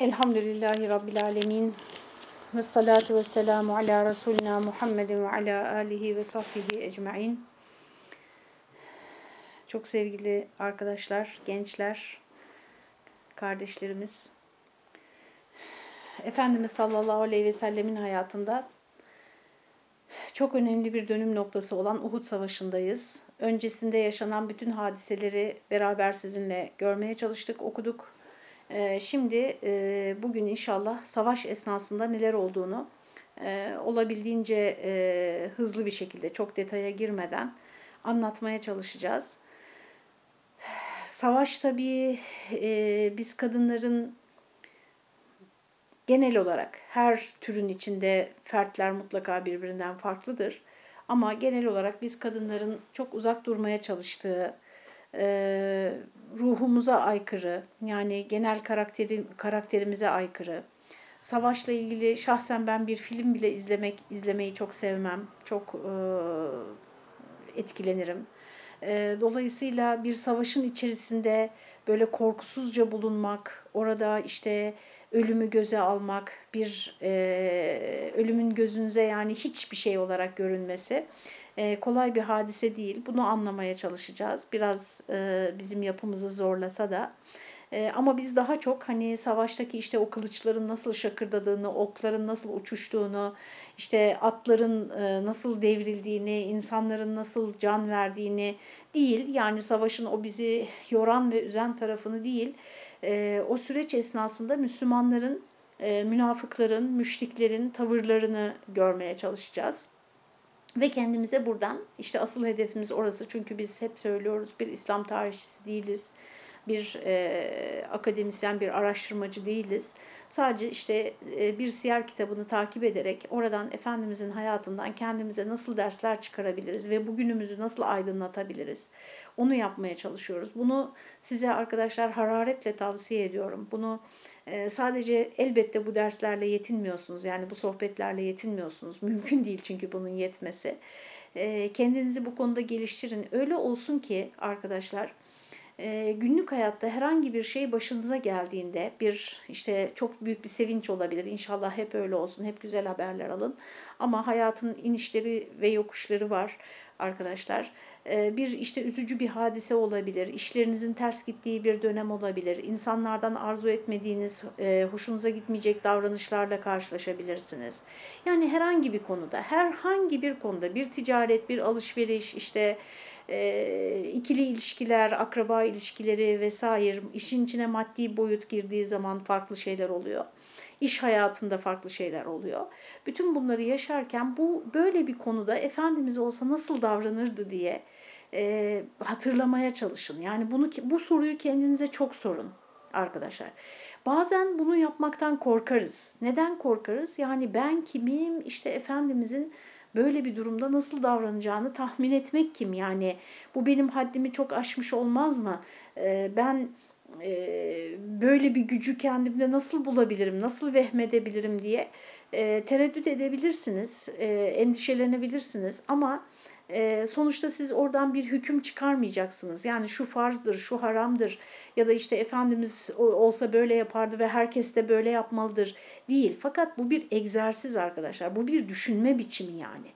Elhamdülillahi Rabbil Alemin. Ve salatu ve selamu ala Resulina Muhammedin ve ala alihi ve sahbihi ecmain. Çok sevgili arkadaşlar, gençler, kardeşlerimiz. Efendimiz sallallahu aleyhi ve sellemin hayatında çok önemli bir dönüm noktası olan Uhud Savaşı'ndayız. Öncesinde yaşanan bütün hadiseleri beraber sizinle görmeye çalıştık, okuduk. Ee, şimdi e, bugün inşallah savaş esnasında neler olduğunu e, olabildiğince e, hızlı bir şekilde çok detaya girmeden anlatmaya çalışacağız. Savaş tabii biz kadınların genel olarak her türün içinde fertler mutlaka birbirinden farklıdır. Ama genel olarak biz kadınların çok uzak durmaya çalıştığı, ruhumuza aykırı, yani genel karakteri, karakterimize aykırı. Savaşla ilgili şahsen ben bir film bile izlemek izlemeyi çok sevmem, çok e, etkilenirim. E, dolayısıyla bir savaşın içerisinde böyle korkusuzca bulunmak, orada işte ölümü göze almak, bir e, ölümün gözünüze yani hiçbir şey olarak görünmesi e, kolay bir hadise değil. Bunu anlamaya çalışacağız. Biraz e, bizim yapımızı zorlasa da. E, ama biz daha çok hani savaştaki işte o kılıçların nasıl şakırdadığını, okların nasıl uçuştuğunu, işte atların nasıl devrildiğini, insanların nasıl can verdiğini değil. Yani savaşın o bizi yoran ve üzen tarafını değil. O süreç esnasında Müslümanların, münafıkların, müşriklerin tavırlarını görmeye çalışacağız. Ve kendimize buradan işte asıl hedefimiz orası çünkü biz hep söylüyoruz bir İslam tarihçisi değiliz bir e, akademisyen, bir araştırmacı değiliz. Sadece işte e, bir siyer kitabını takip ederek oradan Efendimizin hayatından kendimize nasıl dersler çıkarabiliriz ve bugünümüzü nasıl aydınlatabiliriz? Onu yapmaya çalışıyoruz. Bunu size arkadaşlar hararetle tavsiye ediyorum. Bunu e, sadece elbette bu derslerle yetinmiyorsunuz. Yani bu sohbetlerle yetinmiyorsunuz. Mümkün değil çünkü bunun yetmesi. E, kendinizi bu konuda geliştirin. Öyle olsun ki arkadaşlar e, günlük hayatta herhangi bir şey başınıza geldiğinde bir işte çok büyük bir sevinç olabilir. İnşallah hep öyle olsun. Hep güzel haberler alın. Ama hayatın inişleri ve yokuşları var arkadaşlar. E, bir işte üzücü bir hadise olabilir. İşlerinizin ters gittiği bir dönem olabilir. İnsanlardan arzu etmediğiniz, e, hoşunuza gitmeyecek davranışlarla karşılaşabilirsiniz. Yani herhangi bir konuda, herhangi bir konuda bir ticaret, bir alışveriş, işte e, ikili ilişkiler, akraba ilişkileri vesaire işin içine maddi boyut girdiği zaman farklı şeyler oluyor. İş hayatında farklı şeyler oluyor. Bütün bunları yaşarken bu böyle bir konuda Efendimiz olsa nasıl davranırdı diye e, hatırlamaya çalışın. Yani bunu bu soruyu kendinize çok sorun arkadaşlar. Bazen bunu yapmaktan korkarız. Neden korkarız? Yani ben kimim? İşte Efendimizin böyle bir durumda nasıl davranacağını tahmin etmek kim? Yani bu benim haddimi çok aşmış olmaz mı? Ee, ben e, böyle bir gücü kendimde nasıl bulabilirim, nasıl vehmedebilirim diye e, tereddüt edebilirsiniz, e, endişelenebilirsiniz ama e, sonuçta siz oradan bir hüküm çıkarmayacaksınız. Yani şu farzdır, şu haramdır ya da işte Efendimiz olsa böyle yapardı ve herkes de böyle yapmalıdır değil. Fakat bu bir egzersiz arkadaşlar. Bu bir düşünme biçimi yani.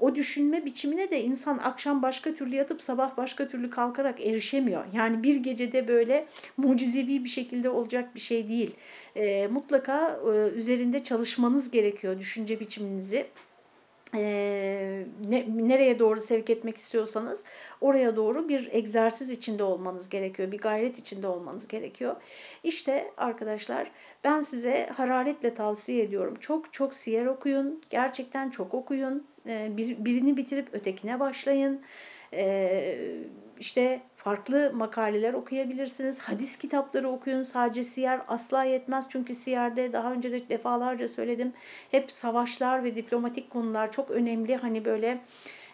O düşünme biçimine de insan akşam başka türlü yatıp sabah başka türlü kalkarak erişemiyor. Yani bir gecede böyle mucizevi bir şekilde olacak bir şey değil. E, mutlaka e, üzerinde çalışmanız gerekiyor düşünce biçiminizi e, ne, nereye doğru sevk etmek istiyorsanız oraya doğru bir egzersiz içinde olmanız gerekiyor. Bir gayret içinde olmanız gerekiyor. İşte arkadaşlar ben size hararetle tavsiye ediyorum. Çok çok siyer okuyun. Gerçekten çok okuyun. E, bir, birini bitirip ötekine başlayın. E, işte farklı makaleler okuyabilirsiniz. Hadis kitapları okuyun. Sadece siyer asla yetmez. Çünkü siyerde daha önce de defalarca söyledim. Hep savaşlar ve diplomatik konular çok önemli. Hani böyle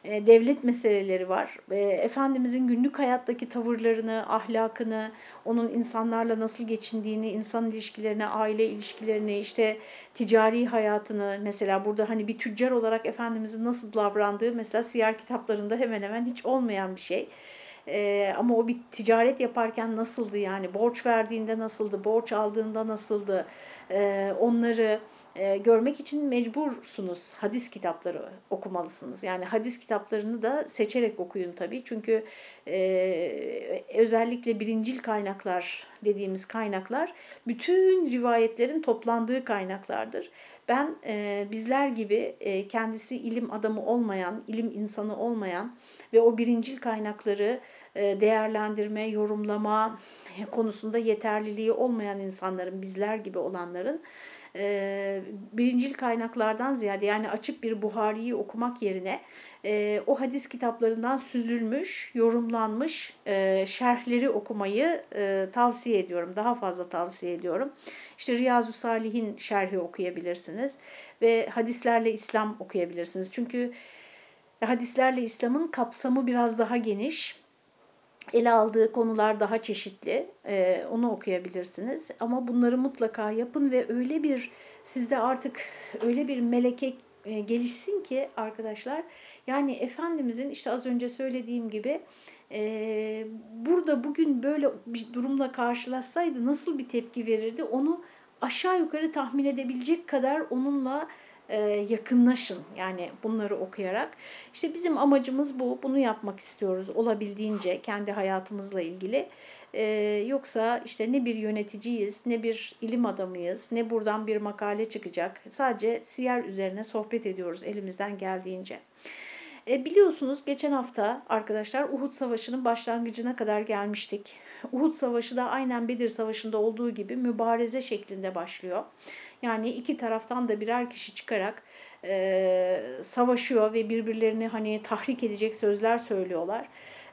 e, devlet meseleleri var. E, Efendimizin günlük hayattaki tavırlarını, ahlakını, onun insanlarla nasıl geçindiğini, insan ilişkilerini, aile ilişkilerini, işte ticari hayatını mesela burada hani bir tüccar olarak Efendimizin nasıl davrandığı mesela siyer kitaplarında hemen hemen hiç olmayan bir şey. E, ama o bir ticaret yaparken nasıldı yani borç verdiğinde nasıldı, borç aldığında nasıldı e, onları e, görmek için mecbursunuz. Hadis kitapları okumalısınız. Yani hadis kitaplarını da seçerek okuyun tabii. Çünkü e, özellikle birincil kaynaklar dediğimiz kaynaklar bütün rivayetlerin toplandığı kaynaklardır. Ben e, bizler gibi e, kendisi ilim adamı olmayan, ilim insanı olmayan ve o birincil kaynakları e, değerlendirme, yorumlama konusunda yeterliliği olmayan insanların, bizler gibi olanların e, birincil kaynaklardan ziyade yani açık bir Buhari'yi okumak yerine e, o hadis kitaplarından süzülmüş, yorumlanmış şerhleri okumayı tavsiye ediyorum. Daha fazla tavsiye ediyorum. İşte Riyazu Salih'in şerhi okuyabilirsiniz ve hadislerle İslam okuyabilirsiniz. Çünkü hadislerle İslam'ın kapsamı biraz daha geniş ele aldığı konular daha çeşitli. Ee, onu okuyabilirsiniz. Ama bunları mutlaka yapın ve öyle bir sizde artık öyle bir meleke e, gelişsin ki arkadaşlar. Yani Efendimizin işte az önce söylediğim gibi e, burada bugün böyle bir durumla karşılaşsaydı nasıl bir tepki verirdi onu aşağı yukarı tahmin edebilecek kadar onunla yakınlaşın yani bunları okuyarak. İşte bizim amacımız bu. Bunu yapmak istiyoruz olabildiğince kendi hayatımızla ilgili. E, yoksa işte ne bir yöneticiyiz, ne bir ilim adamıyız, ne buradan bir makale çıkacak. Sadece siyer üzerine sohbet ediyoruz elimizden geldiğince. E, biliyorsunuz geçen hafta arkadaşlar Uhud Savaşı'nın başlangıcına kadar gelmiştik. Uhud Savaşı da aynen Bedir Savaşı'nda olduğu gibi mübareze şeklinde başlıyor. Yani iki taraftan da birer kişi çıkarak e, savaşıyor ve birbirlerini hani tahrik edecek sözler söylüyorlar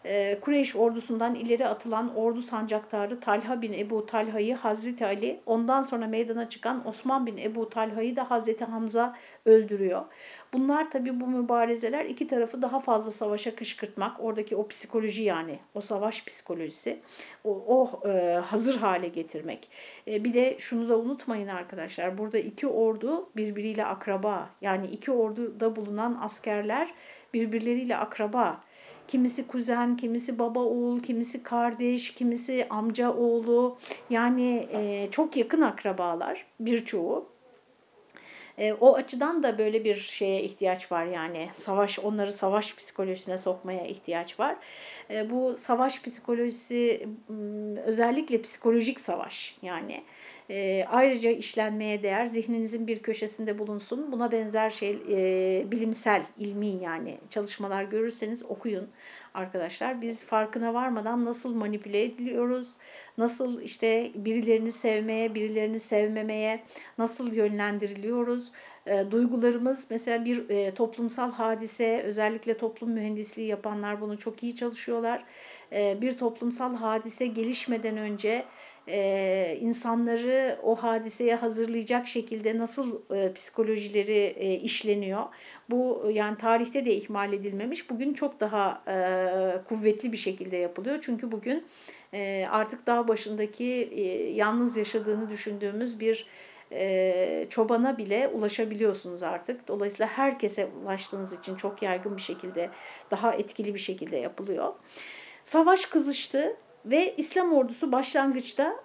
e, Kureyş ordusundan ileri atılan ordu sancaktarı Talha bin Ebu Talha'yı Hazreti Ali, ondan sonra meydana çıkan Osman bin Ebu Talha'yı da Hazreti Hamza öldürüyor. Bunlar tabi bu mübarezeler iki tarafı daha fazla savaşa kışkırtmak, oradaki o psikoloji yani o savaş psikolojisi, o, o e, hazır hale getirmek. E, bir de şunu da unutmayın arkadaşlar, burada iki ordu birbiriyle akraba, yani iki orduda bulunan askerler birbirleriyle akraba. Kimisi kuzen, kimisi baba oğul, kimisi kardeş, kimisi amca oğlu. Yani e, çok yakın akrabalar birçoğu. E, o açıdan da böyle bir şeye ihtiyaç var yani savaş onları savaş psikolojisine sokmaya ihtiyaç var. E, bu savaş psikolojisi özellikle psikolojik savaş yani e, ayrıca işlenmeye değer zihninizin bir köşesinde bulunsun. Buna benzer şey e, bilimsel, ilmi yani çalışmalar görürseniz okuyun arkadaşlar. Biz farkına varmadan nasıl manipüle ediliyoruz, nasıl işte birilerini sevmeye, birilerini sevmemeye nasıl yönlendiriliyoruz. E, duygularımız mesela bir e, toplumsal hadise, özellikle toplum mühendisliği yapanlar bunu çok iyi çalışıyorlar. E, bir toplumsal hadise gelişmeden önce e, insanları o hadiseye hazırlayacak şekilde nasıl e, psikolojileri e, işleniyor. Bu yani tarihte de ihmal edilmemiş. Bugün çok daha e, kuvvetli bir şekilde yapılıyor. Çünkü bugün e, artık dağ başındaki e, yalnız yaşadığını düşündüğümüz bir e, çobana bile ulaşabiliyorsunuz artık. Dolayısıyla herkese ulaştığınız için çok yaygın bir şekilde, daha etkili bir şekilde yapılıyor. Savaş kızıştı ve İslam ordusu başlangıçta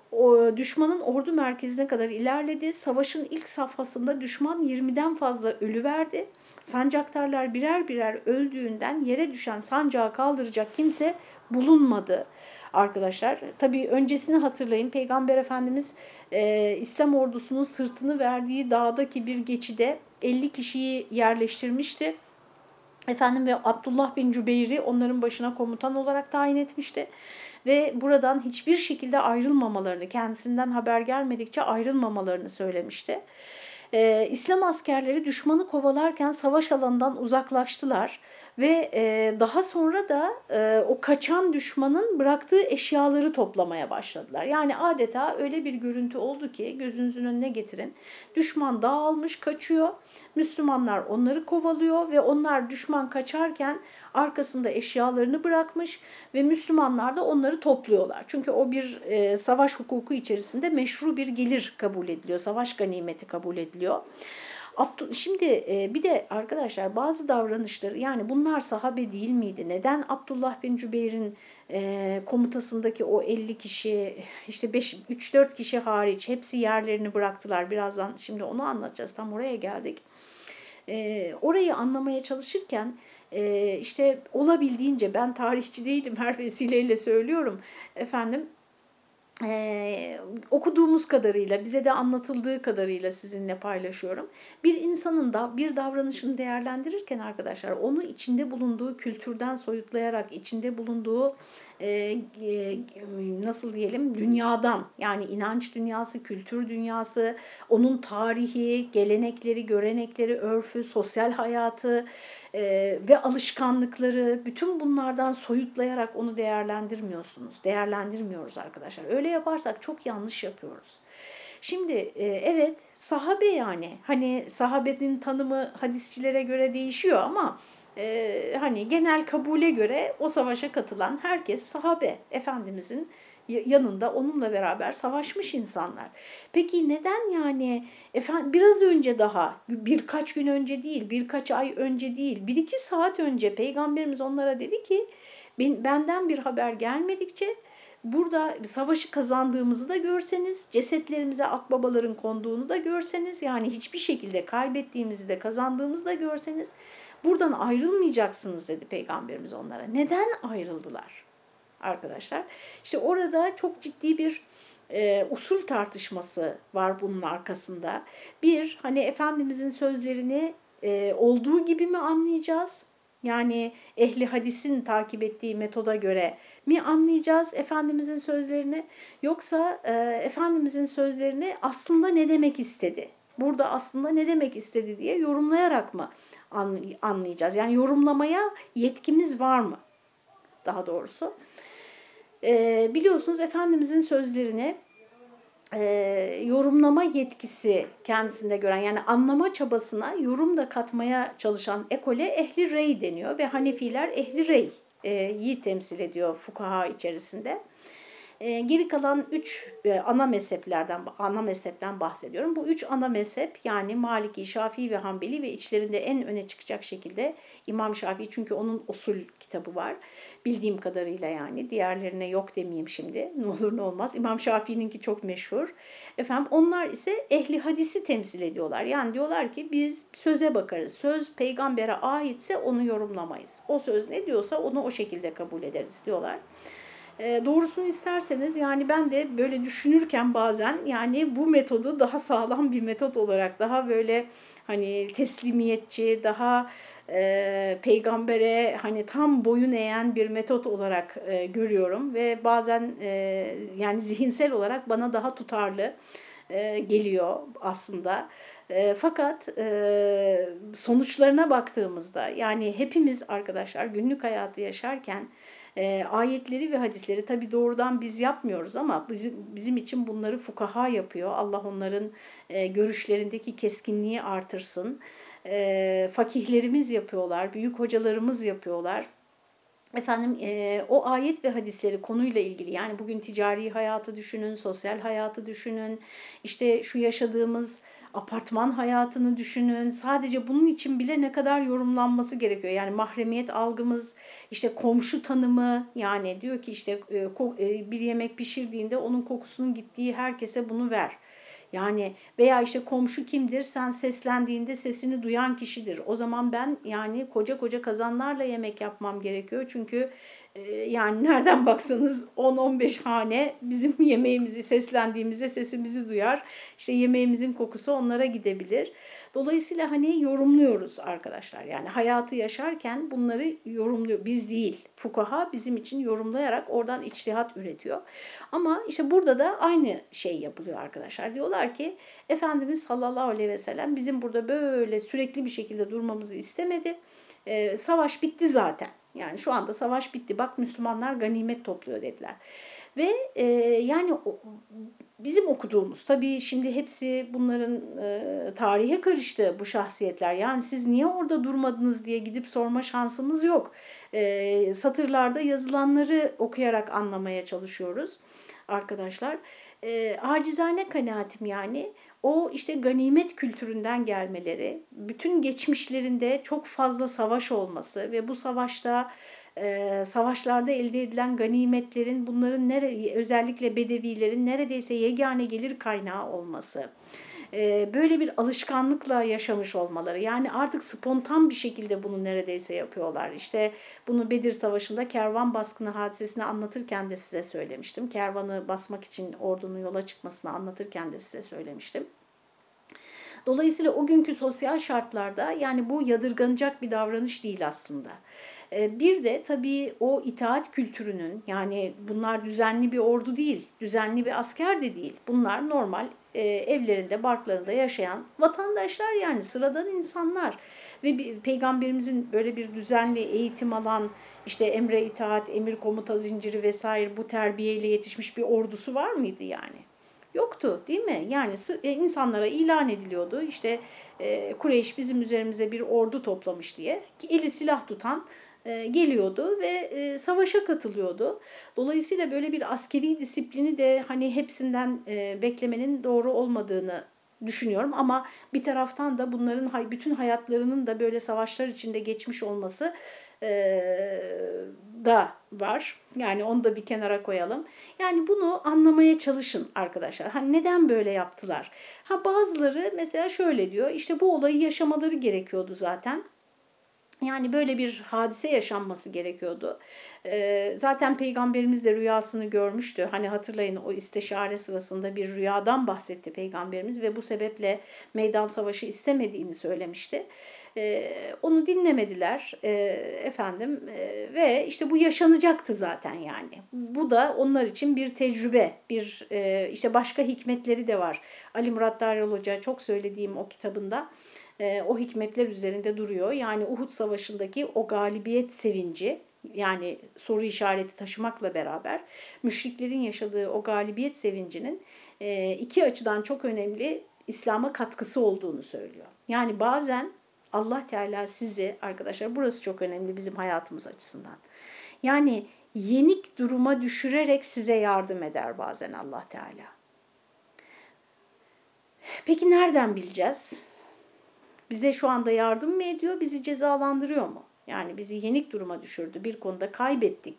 düşmanın ordu merkezine kadar ilerledi. Savaşın ilk safhasında düşman 20'den fazla ölü verdi. Sancaktarlar birer birer öldüğünden yere düşen sancağı kaldıracak kimse bulunmadı arkadaşlar. Tabii öncesini hatırlayın. Peygamber Efendimiz e, İslam ordusunun sırtını verdiği dağdaki bir geçide 50 kişiyi yerleştirmişti. Efendim ve Abdullah bin Cübeyr'i onların başına komutan olarak tayin etmişti ve buradan hiçbir şekilde ayrılmamalarını, kendisinden haber gelmedikçe ayrılmamalarını söylemişti. Ee, İslam askerleri düşmanı kovalarken savaş alanından uzaklaştılar ve e, daha sonra da e, o kaçan düşmanın bıraktığı eşyaları toplamaya başladılar. Yani adeta öyle bir görüntü oldu ki gözünüzün önüne getirin. Düşman dağılmış kaçıyor Müslümanlar onları kovalıyor ve onlar düşman kaçarken arkasında eşyalarını bırakmış ve Müslümanlar da onları topluyorlar. Çünkü o bir e, savaş hukuku içerisinde meşru bir gelir kabul ediliyor. Savaş ganimeti kabul ediliyor. Şimdi e, bir de arkadaşlar bazı davranışları yani bunlar sahabe değil miydi? Neden Abdullah bin Cübeyr'in e, komutasındaki o 50 kişi işte 3-4 kişi hariç hepsi yerlerini bıraktılar. Birazdan şimdi onu anlatacağız. Tam oraya geldik. E, orayı anlamaya çalışırken e, işte olabildiğince ben tarihçi değilim her vesileyle söylüyorum efendim ee, okuduğumuz kadarıyla, bize de anlatıldığı kadarıyla sizinle paylaşıyorum. Bir insanın da bir davranışını değerlendirirken arkadaşlar onu içinde bulunduğu kültürden soyutlayarak, içinde bulunduğu e, e, nasıl diyelim dünyadan yani inanç dünyası, kültür dünyası, onun tarihi, gelenekleri, görenekleri, örfü, sosyal hayatı e, ve alışkanlıkları bütün bunlardan soyutlayarak onu değerlendirmiyorsunuz. Değerlendirmiyoruz arkadaşlar. Öyle yaparsak çok yanlış yapıyoruz. Şimdi evet sahabe yani hani sahabenin tanımı hadisçilere göre değişiyor ama e, hani genel kabule göre o savaşa katılan herkes sahabe Efendimizin yanında onunla beraber savaşmış insanlar. Peki neden yani efendim biraz önce daha birkaç gün önce değil birkaç ay önce değil bir iki saat önce peygamberimiz onlara dedi ki benden bir haber gelmedikçe burada savaşı kazandığımızı da görseniz, cesetlerimize akbabaların konduğunu da görseniz, yani hiçbir şekilde kaybettiğimizi de kazandığımızı da görseniz, buradan ayrılmayacaksınız dedi Peygamberimiz onlara. Neden ayrıldılar arkadaşlar? İşte orada çok ciddi bir e, usul tartışması var bunun arkasında. Bir, hani Efendimizin sözlerini e, olduğu gibi mi anlayacağız? Yani ehli hadisin takip ettiği metoda göre mi anlayacağız Efendimizin sözlerini? Yoksa e, Efendimizin sözlerini aslında ne demek istedi? Burada aslında ne demek istedi diye yorumlayarak mı anlayacağız? Yani yorumlamaya yetkimiz var mı? Daha doğrusu. E, biliyorsunuz Efendimizin sözlerini e, yorumlama yetkisi kendisinde gören yani anlama çabasına yorum da katmaya çalışan ekole ehli rey deniyor ve Hanefiler ehli rey yi temsil ediyor fukaha içerisinde. E, geri kalan üç e, ana mezheplerden ana mezhepten bahsediyorum. Bu üç ana mezhep yani Maliki, Şafii ve Hanbeli ve içlerinde en öne çıkacak şekilde İmam Şafii çünkü onun usul kitabı var. Bildiğim kadarıyla yani diğerlerine yok demeyeyim şimdi. Ne olur ne olmaz. İmam Şafii'ninki çok meşhur. Efendim onlar ise ehli hadisi temsil ediyorlar. Yani diyorlar ki biz söze bakarız. Söz peygambere aitse onu yorumlamayız. O söz ne diyorsa onu o şekilde kabul ederiz diyorlar. E, doğrusunu isterseniz yani ben de böyle düşünürken bazen yani bu metodu daha sağlam bir metot olarak daha böyle hani teslimiyetçi, daha e, peygambere hani tam boyun eğen bir metot olarak e, görüyorum ve bazen e, yani zihinsel olarak bana daha tutarlı e, geliyor aslında. E, fakat e, sonuçlarına baktığımızda yani hepimiz arkadaşlar günlük hayatı yaşarken e, ayetleri ve hadisleri tabi doğrudan biz yapmıyoruz ama bizim, bizim için bunları fukaha yapıyor. Allah onların e, görüşlerindeki keskinliği artırsın. E, fakihlerimiz yapıyorlar, büyük hocalarımız yapıyorlar. Efendim e, o ayet ve hadisleri konuyla ilgili yani bugün ticari hayatı düşünün, sosyal hayatı düşünün, işte şu yaşadığımız apartman hayatını düşünün. Sadece bunun için bile ne kadar yorumlanması gerekiyor. Yani mahremiyet algımız, işte komşu tanımı yani diyor ki işte e, e, bir yemek pişirdiğinde onun kokusunun gittiği herkese bunu ver. Yani veya işte komşu kimdir? Sen seslendiğinde sesini duyan kişidir. O zaman ben yani koca koca kazanlarla yemek yapmam gerekiyor. Çünkü e, yani nereden baksanız 10-15 hane bizim yemeğimizi seslendiğimizde sesimizi duyar. İşte yemeğimizin kokusu onlara gidebilir. Dolayısıyla hani yorumluyoruz arkadaşlar. Yani hayatı yaşarken bunları yorumluyor. Biz değil. Fukaha bizim için yorumlayarak oradan içtihat üretiyor. Ama işte burada da aynı şey yapılıyor arkadaşlar. Diyorlar ki Efendimiz sallallahu aleyhi ve sellem bizim burada böyle sürekli bir şekilde durmamızı istemedi. Ee, savaş bitti zaten. Yani şu anda savaş bitti. Bak Müslümanlar ganimet topluyor dediler. Ve e, yani bizim okuduğumuz tabii şimdi hepsi bunların e, tarihe karıştı bu şahsiyetler. Yani siz niye orada durmadınız diye gidip sorma şansımız yok. E, satırlarda yazılanları okuyarak anlamaya çalışıyoruz. arkadaşlar. E, acizane kanaatim yani o işte ganimet kültüründen gelmeleri, bütün geçmişlerinde çok fazla savaş olması ve bu savaşta e, savaşlarda elde edilen ganimetlerin bunların nere, özellikle bedevilerin neredeyse yegane gelir kaynağı olması böyle bir alışkanlıkla yaşamış olmaları. Yani artık spontan bir şekilde bunu neredeyse yapıyorlar. İşte bunu Bedir Savaşı'nda kervan baskını hadisesini anlatırken de size söylemiştim. Kervanı basmak için ordunun yola çıkmasını anlatırken de size söylemiştim. Dolayısıyla o günkü sosyal şartlarda yani bu yadırganacak bir davranış değil aslında. Ee, bir de tabii o itaat kültürünün yani bunlar düzenli bir ordu değil, düzenli bir asker de değil. Bunlar normal e, evlerinde, barklarında yaşayan vatandaşlar yani sıradan insanlar. Ve bir, peygamberimizin böyle bir düzenli eğitim alan işte emre itaat, emir komuta zinciri vesaire bu terbiyeyle yetişmiş bir ordusu var mıydı yani? Yoktu değil mi? Yani e, insanlara ilan ediliyordu. İşte e, Kureyş bizim üzerimize bir ordu toplamış diye. Eli silah tutan geliyordu ve e, savaşa katılıyordu. Dolayısıyla böyle bir askeri disiplini de hani hepsinden e, beklemenin doğru olmadığını düşünüyorum ama bir taraftan da bunların bütün hayatlarının da böyle savaşlar içinde geçmiş olması da var. Yani onu da bir kenara koyalım. Yani bunu anlamaya çalışın arkadaşlar. Hani neden böyle yaptılar? Ha bazıları mesela şöyle diyor. İşte bu olayı yaşamaları gerekiyordu zaten. Yani böyle bir hadise yaşanması gerekiyordu. Ee, zaten peygamberimiz de rüyasını görmüştü. Hani hatırlayın o istişare sırasında bir rüyadan bahsetti peygamberimiz ve bu sebeple meydan savaşı istemediğini söylemişti. Ee, onu dinlemediler e, efendim ve işte bu yaşanacaktı zaten yani. Bu da onlar için bir tecrübe, bir işte başka hikmetleri de var. Ali Murat Daryal Hoca çok söylediğim o kitabında e, o hikmetler üzerinde duruyor. Yani Uhud Savaşı'ndaki o galibiyet sevinci yani soru işareti taşımakla beraber müşriklerin yaşadığı o galibiyet sevincinin e, iki açıdan çok önemli İslam'a katkısı olduğunu söylüyor. Yani bazen Allah Teala sizi arkadaşlar burası çok önemli bizim hayatımız açısından. Yani yenik duruma düşürerek size yardım eder bazen Allah Teala. Peki nereden bileceğiz? Bize şu anda yardım mı ediyor, bizi cezalandırıyor mu? Yani bizi yenik duruma düşürdü, bir konuda kaybettik.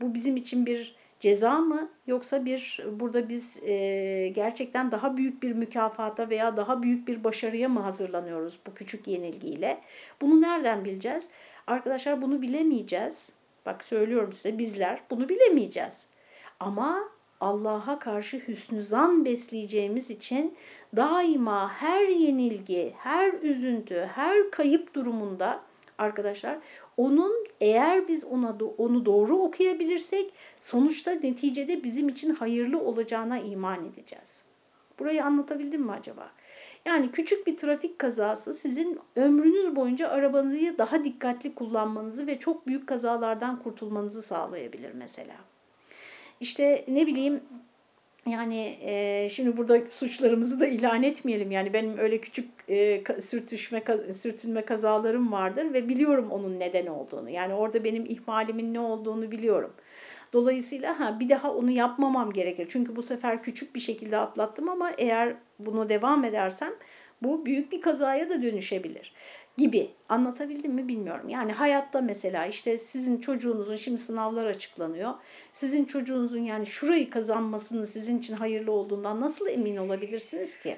Bu bizim için bir ceza mı yoksa bir burada biz e, gerçekten daha büyük bir mükafata veya daha büyük bir başarıya mı hazırlanıyoruz bu küçük yenilgiyle? Bunu nereden bileceğiz? Arkadaşlar bunu bilemeyeceğiz. Bak söylüyorum size bizler bunu bilemeyeceğiz. Ama Allah'a karşı hüsnü zan besleyeceğimiz için daima her yenilgi, her üzüntü, her kayıp durumunda arkadaşlar onun eğer biz ona onu doğru okuyabilirsek sonuçta neticede bizim için hayırlı olacağına iman edeceğiz. Burayı anlatabildim mi acaba? Yani küçük bir trafik kazası sizin ömrünüz boyunca arabanızı daha dikkatli kullanmanızı ve çok büyük kazalardan kurtulmanızı sağlayabilir mesela. İşte ne bileyim yani e, şimdi burada suçlarımızı da ilan etmeyelim. Yani benim öyle küçük e, sürtüşme, sürtünme kazalarım vardır ve biliyorum onun neden olduğunu. Yani orada benim ihmalimin ne olduğunu biliyorum. Dolayısıyla ha bir daha onu yapmamam gerekir. Çünkü bu sefer küçük bir şekilde atlattım ama eğer bunu devam edersem bu büyük bir kazaya da dönüşebilir gibi anlatabildim mi bilmiyorum. Yani hayatta mesela işte sizin çocuğunuzun şimdi sınavlar açıklanıyor. Sizin çocuğunuzun yani şurayı kazanmasının sizin için hayırlı olduğundan nasıl emin olabilirsiniz ki?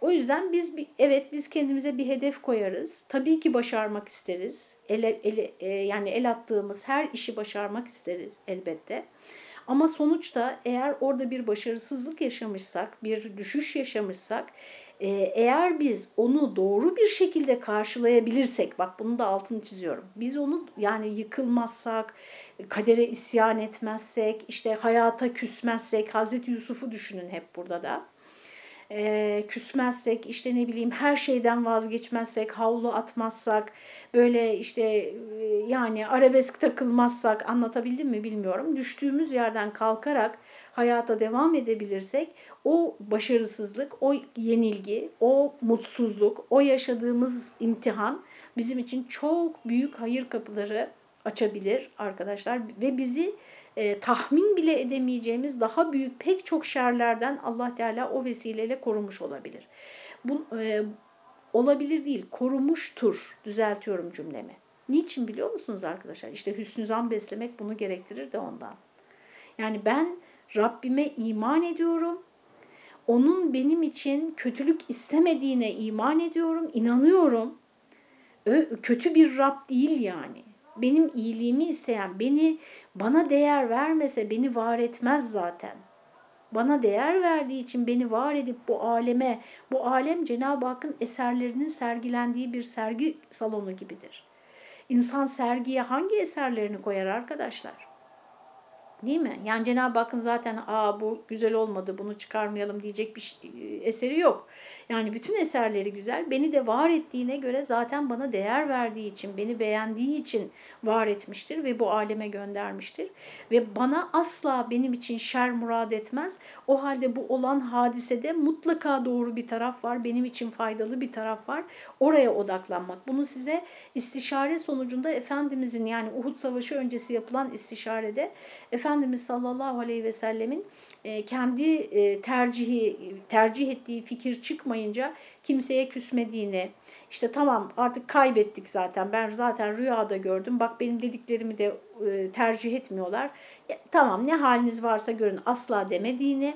O yüzden biz bir, evet biz kendimize bir hedef koyarız. Tabii ki başarmak isteriz. Ele, ele, e, yani el attığımız her işi başarmak isteriz elbette. Ama sonuçta eğer orada bir başarısızlık yaşamışsak, bir düşüş yaşamışsak ee, eğer biz onu doğru bir şekilde karşılayabilirsek, bak bunu da altını çiziyorum. Biz onu yani yıkılmazsak, kadere isyan etmezsek, işte hayata küsmezsek, Hazreti Yusuf'u düşünün hep burada da e, küsmezsek, işte ne bileyim her şeyden vazgeçmezsek, havlu atmazsak, böyle işte e, yani arabesk takılmazsak anlatabildim mi bilmiyorum. Düştüğümüz yerden kalkarak hayata devam edebilirsek o başarısızlık, o yenilgi, o mutsuzluk, o yaşadığımız imtihan bizim için çok büyük hayır kapıları açabilir arkadaşlar ve bizi e, tahmin bile edemeyeceğimiz daha büyük pek çok şerlerden Allah Teala o vesileyle korumuş olabilir. Bu, e, olabilir değil, korumuştur. Düzeltiyorum cümlemi. Niçin biliyor musunuz arkadaşlar? İşte hüsnü zan beslemek bunu gerektirir de ondan. Yani ben Rabbime iman ediyorum. Onun benim için kötülük istemediğine iman ediyorum, inanıyorum. Kötü bir Rab değil yani. Benim iyiliğimi isteyen, beni bana değer vermese beni var etmez zaten. Bana değer verdiği için beni var edip bu aleme, bu alem Cenab-ı Hakk'ın eserlerinin sergilendiği bir sergi salonu gibidir. İnsan sergiye hangi eserlerini koyar arkadaşlar? Değil mi? Yani Cenab-ı Hakk'ın zaten aa bu güzel olmadı bunu çıkarmayalım diyecek bir e, eseri yok. Yani bütün eserleri güzel. Beni de var ettiğine göre zaten bana değer verdiği için, beni beğendiği için var etmiştir ve bu aleme göndermiştir. Ve bana asla benim için şer murad etmez. O halde bu olan hadisede mutlaka doğru bir taraf var. Benim için faydalı bir taraf var. Oraya odaklanmak. Bunu size istişare sonucunda Efendimizin yani Uhud Savaşı öncesi yapılan istişarede Efendimiz sallallahu aleyhi ve sellemin e, kendi e, tercihi tercih ettiği fikir çıkmayınca kimseye küsmediğini işte tamam artık kaybettik zaten ben zaten rüyada gördüm bak benim dediklerimi de e, tercih etmiyorlar. Tamam ne haliniz varsa görün asla demediğini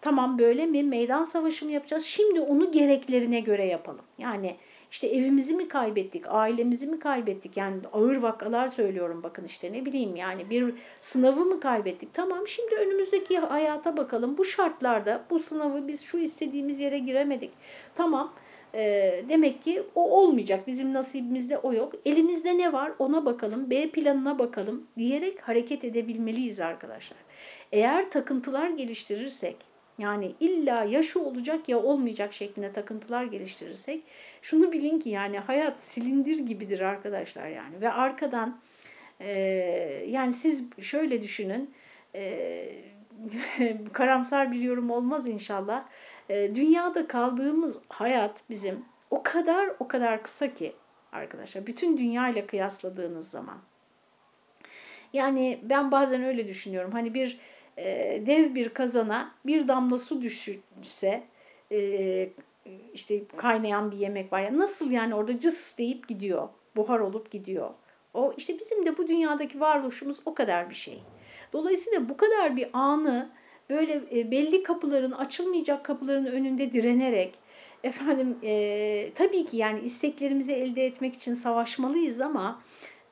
tamam böyle mi meydan savaşı mı yapacağız? Şimdi onu gereklerine göre yapalım. Yani işte evimizi mi kaybettik, ailemizi mi kaybettik? Yani ağır vakalar söylüyorum bakın işte ne bileyim yani bir sınavı mı kaybettik? Tamam şimdi önümüzdeki hayata bakalım. Bu şartlarda bu sınavı biz şu istediğimiz yere giremedik. Tamam e, demek ki o olmayacak. Bizim nasibimizde o yok. Elimizde ne var ona bakalım, B planına bakalım diyerek hareket edebilmeliyiz arkadaşlar. Eğer takıntılar geliştirirsek, yani illa ya şu olacak ya olmayacak şeklinde takıntılar geliştirirsek şunu bilin ki yani hayat silindir gibidir arkadaşlar yani. Ve arkadan e, yani siz şöyle düşünün e, karamsar bir yorum olmaz inşallah. E, dünyada kaldığımız hayat bizim o kadar o kadar kısa ki arkadaşlar bütün dünya ile kıyasladığınız zaman. Yani ben bazen öyle düşünüyorum. Hani bir e, dev bir kazana bir damla su düşse e, işte kaynayan bir yemek var ya nasıl yani orada cıs deyip gidiyor buhar olup gidiyor. O işte bizim de bu dünyadaki varoluşumuz o kadar bir şey. Dolayısıyla bu kadar bir anı böyle e, belli kapıların açılmayacak kapıların önünde direnerek efendim e, tabii ki yani isteklerimizi elde etmek için savaşmalıyız ama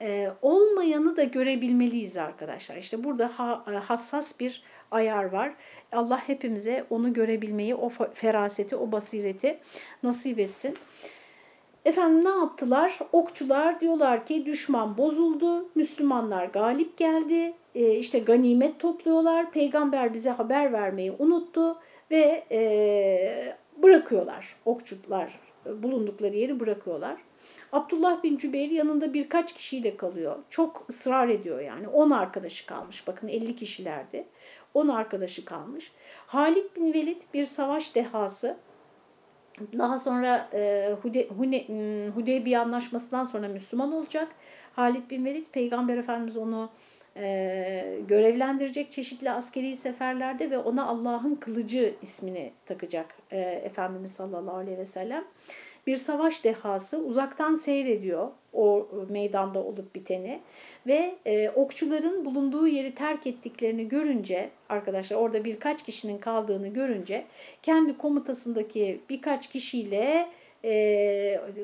e, olmayanı da görebilmeliyiz arkadaşlar. İşte burada e, hassas bir ayar var. Allah hepimize onu görebilmeyi, o feraseti, o basireti nasip etsin. Efendim ne yaptılar? Okçular diyorlar ki düşman bozuldu, Müslümanlar galip geldi, e, işte ganimet topluyorlar, peygamber bize haber vermeyi unuttu ve e, bırakıyorlar okçular bulundukları yeri bırakıyorlar. Abdullah bin Cübeyr yanında birkaç kişiyle kalıyor. Çok ısrar ediyor yani. 10 arkadaşı kalmış. Bakın 50 kişilerdi. 10 arkadaşı kalmış. Halid bin Velid bir savaş dehası. Daha sonra e, Hude, Hune, hmm, Hudeybiye anlaşmasından sonra Müslüman olacak. Halid bin Velid Peygamber Efendimiz onu e, görevlendirecek çeşitli askeri seferlerde ve ona Allah'ın kılıcı ismini takacak e, Efendimiz sallallahu aleyhi ve sellem bir savaş dehası uzaktan seyrediyor o meydanda olup biteni ve e, okçuların bulunduğu yeri terk ettiklerini görünce arkadaşlar orada birkaç kişinin kaldığını görünce kendi komutasındaki birkaç kişiyle e,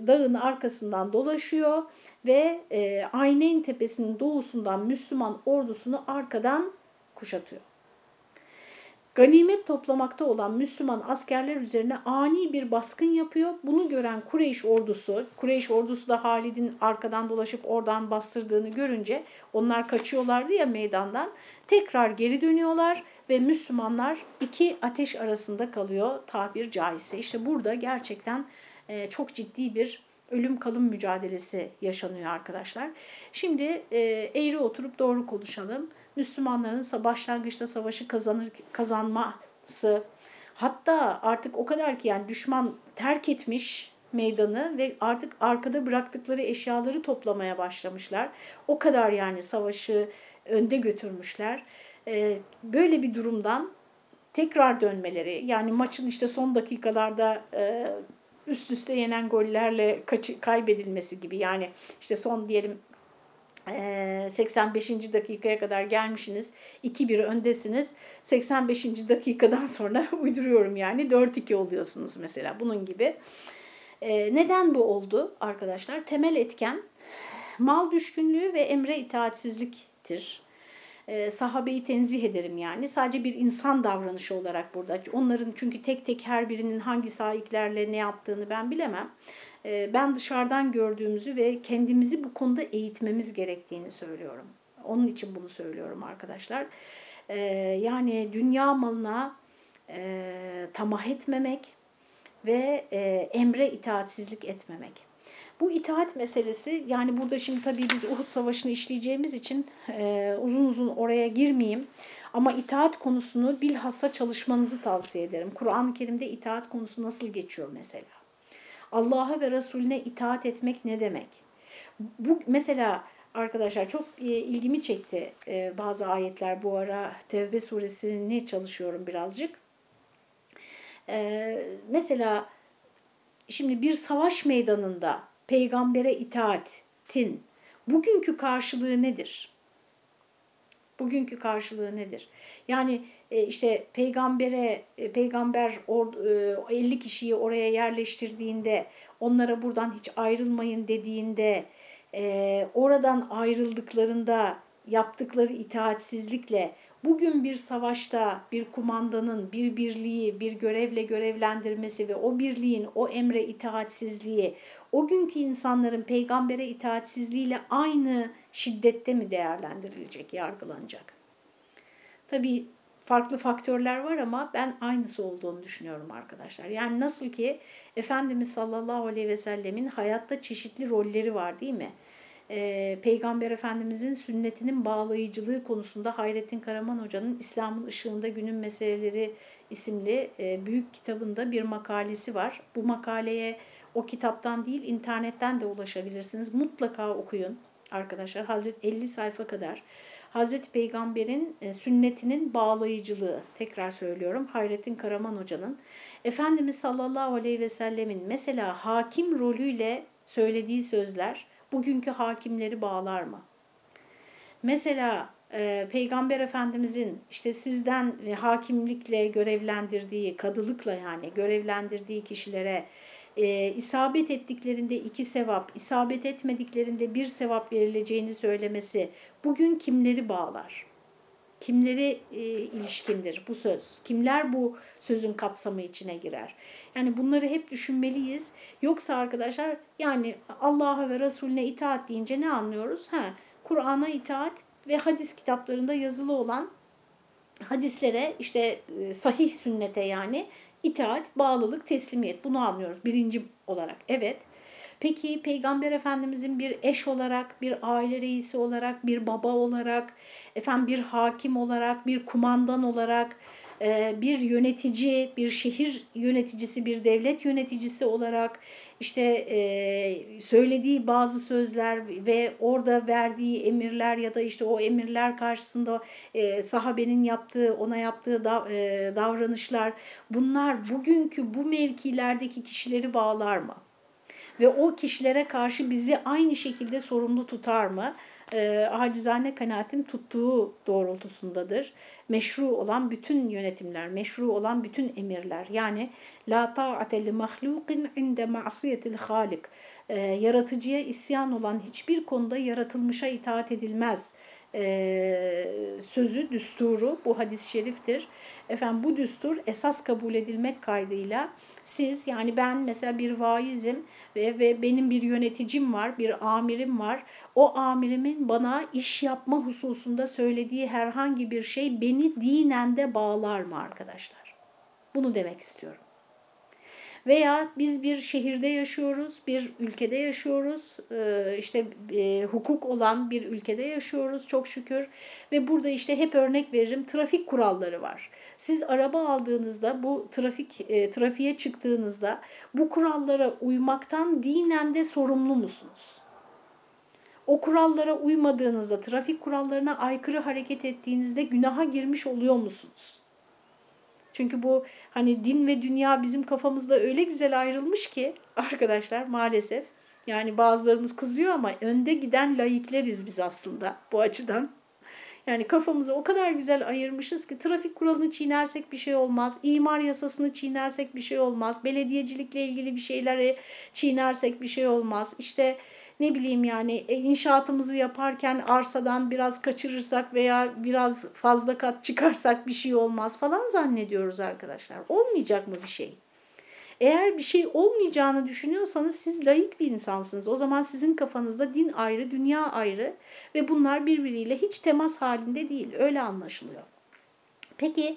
dağın arkasından dolaşıyor ve e, Ayneyn Tepesi'nin doğusundan Müslüman ordusunu arkadan kuşatıyor. Ganimet toplamakta olan Müslüman askerler üzerine ani bir baskın yapıyor. Bunu gören Kureyş ordusu, Kureyş ordusu da Halid'in arkadan dolaşıp oradan bastırdığını görünce onlar kaçıyorlardı ya meydandan. Tekrar geri dönüyorlar ve Müslümanlar iki ateş arasında kalıyor tabir caizse. İşte burada gerçekten e, çok ciddi bir ölüm kalım mücadelesi yaşanıyor arkadaşlar. Şimdi e, eğri oturup doğru konuşalım. Müslümanların başlangıçta savaşı kazanır, kazanması hatta artık o kadar ki yani düşman terk etmiş meydanı ve artık arkada bıraktıkları eşyaları toplamaya başlamışlar. O kadar yani savaşı önde götürmüşler. E, böyle bir durumdan tekrar dönmeleri yani maçın işte son dakikalarda e, üst üste yenen gollerle kaybedilmesi gibi yani işte son diyelim 85. dakikaya kadar gelmişsiniz. 2-1 öndesiniz. 85. dakikadan sonra uyduruyorum yani 4-2 oluyorsunuz mesela bunun gibi. Neden bu oldu arkadaşlar? Temel etken mal düşkünlüğü ve emre itaatsizliktir. Sahabeyi tenzih ederim yani. Sadece bir insan davranışı olarak burada. Onların çünkü tek tek her birinin hangi sahiplerle ne yaptığını ben bilemem. Ee, ben dışarıdan gördüğümüzü ve kendimizi bu konuda eğitmemiz gerektiğini söylüyorum. Onun için bunu söylüyorum arkadaşlar. Ee, yani dünya malına e, tamah etmemek ve e, emre itaatsizlik etmemek. Bu itaat meselesi yani burada şimdi tabii biz Uhud Savaşı'nı işleyeceğimiz için e, uzun uzun oraya girmeyeyim. Ama itaat konusunu bilhassa çalışmanızı tavsiye ederim. Kur'an-ı Kerim'de itaat konusu nasıl geçiyor mesela? Allah'a ve Resulüne itaat etmek ne demek? Bu mesela arkadaşlar çok e, ilgimi çekti e, bazı ayetler bu ara Tevbe suresini çalışıyorum birazcık. E, mesela şimdi bir savaş meydanında peygambere itaatin bugünkü karşılığı nedir? Bugünkü karşılığı nedir? Yani e, işte peygambere e, peygamber 50 e, kişiyi oraya yerleştirdiğinde onlara buradan hiç ayrılmayın dediğinde oradan ayrıldıklarında yaptıkları itaatsizlikle bugün bir savaşta bir kumandanın bir birliği bir görevle görevlendirmesi ve o birliğin o emre itaatsizliği o günkü insanların peygambere itaatsizliğiyle aynı şiddette mi değerlendirilecek, yargılanacak? Tabii farklı faktörler var ama ben aynısı olduğunu düşünüyorum arkadaşlar. Yani nasıl ki Efendimiz sallallahu aleyhi ve sellemin hayatta çeşitli rolleri var değil mi? Ee, Peygamber Efendimizin sünnetinin bağlayıcılığı konusunda Hayrettin Karaman Hoca'nın İslam'ın ışığında günün meseleleri isimli e, büyük kitabında bir makalesi var. Bu makaleye o kitaptan değil internetten de ulaşabilirsiniz. Mutlaka okuyun arkadaşlar. Hazreti 50 sayfa kadar. Hazreti Peygamber'in e, sünnetinin bağlayıcılığı tekrar söylüyorum Hayrettin Karaman Hoca'nın Efendimiz sallallahu aleyhi ve sellemin mesela hakim rolüyle söylediği sözler bugünkü hakimleri bağlar mı? Mesela e, Peygamber Efendimizin işte sizden e, hakimlikle görevlendirdiği, kadılıkla yani görevlendirdiği kişilere e, isabet ettiklerinde iki sevap, isabet etmediklerinde bir sevap verileceğini söylemesi bugün kimleri bağlar? Kimleri e, ilişkindir bu söz? Kimler bu sözün kapsamı içine girer? Yani bunları hep düşünmeliyiz. Yoksa arkadaşlar yani Allah'a ve Resulüne itaat deyince ne anlıyoruz? Ha, Kur'an'a itaat ve hadis kitaplarında yazılı olan hadislere işte e, sahih sünnete yani itaat, bağlılık, teslimiyet. Bunu anlıyoruz birinci olarak. Evet. Peki Peygamber Efendimizin bir eş olarak, bir aile reisi olarak, bir baba olarak, efendim bir hakim olarak, bir kumandan olarak, e, bir yönetici, bir şehir yöneticisi, bir devlet yöneticisi olarak işte e, söylediği bazı sözler ve orada verdiği emirler ya da işte o emirler karşısında e, sahabenin yaptığı, ona yaptığı davranışlar bunlar bugünkü bu mevkilerdeki kişileri bağlar mı? Ve o kişilere karşı bizi aynı şekilde sorumlu tutar mı? e, acizane kanaatim tuttuğu doğrultusundadır. Meşru olan bütün yönetimler, meşru olan bütün emirler. Yani la ta'ate li mahlukin inde ma'siyetil halik. E, yaratıcıya isyan olan hiçbir konuda yaratılmışa itaat edilmez e, sözü, düsturu bu hadis-i şeriftir. Efendim bu düstur esas kabul edilmek kaydıyla siz yani ben mesela bir vaizim ve, ve benim bir yöneticim var, bir amirim var. O amirimin bana iş yapma hususunda söylediği herhangi bir şey beni dinen de bağlar mı arkadaşlar? Bunu demek istiyorum. Veya biz bir şehirde yaşıyoruz, bir ülkede yaşıyoruz, e, işte e, hukuk olan bir ülkede yaşıyoruz çok şükür. Ve burada işte hep örnek veririm trafik kuralları var. Siz araba aldığınızda bu trafik e, trafiğe çıktığınızda bu kurallara uymaktan dinen de sorumlu musunuz? o kurallara uymadığınızda, trafik kurallarına aykırı hareket ettiğinizde günaha girmiş oluyor musunuz? Çünkü bu hani din ve dünya bizim kafamızda öyle güzel ayrılmış ki arkadaşlar maalesef. Yani bazılarımız kızıyor ama önde giden laikleriz biz aslında bu açıdan. Yani kafamızı o kadar güzel ayırmışız ki trafik kuralını çiğnersek bir şey olmaz. İmar yasasını çiğnersek bir şey olmaz. Belediyecilikle ilgili bir şeyleri çiğnersek bir şey olmaz. İşte ne bileyim yani e, inşaatımızı yaparken arsadan biraz kaçırırsak veya biraz fazla kat çıkarsak bir şey olmaz falan zannediyoruz arkadaşlar. Olmayacak mı bir şey? Eğer bir şey olmayacağını düşünüyorsanız siz layık bir insansınız. O zaman sizin kafanızda din ayrı, dünya ayrı ve bunlar birbiriyle hiç temas halinde değil. Öyle anlaşılıyor. Peki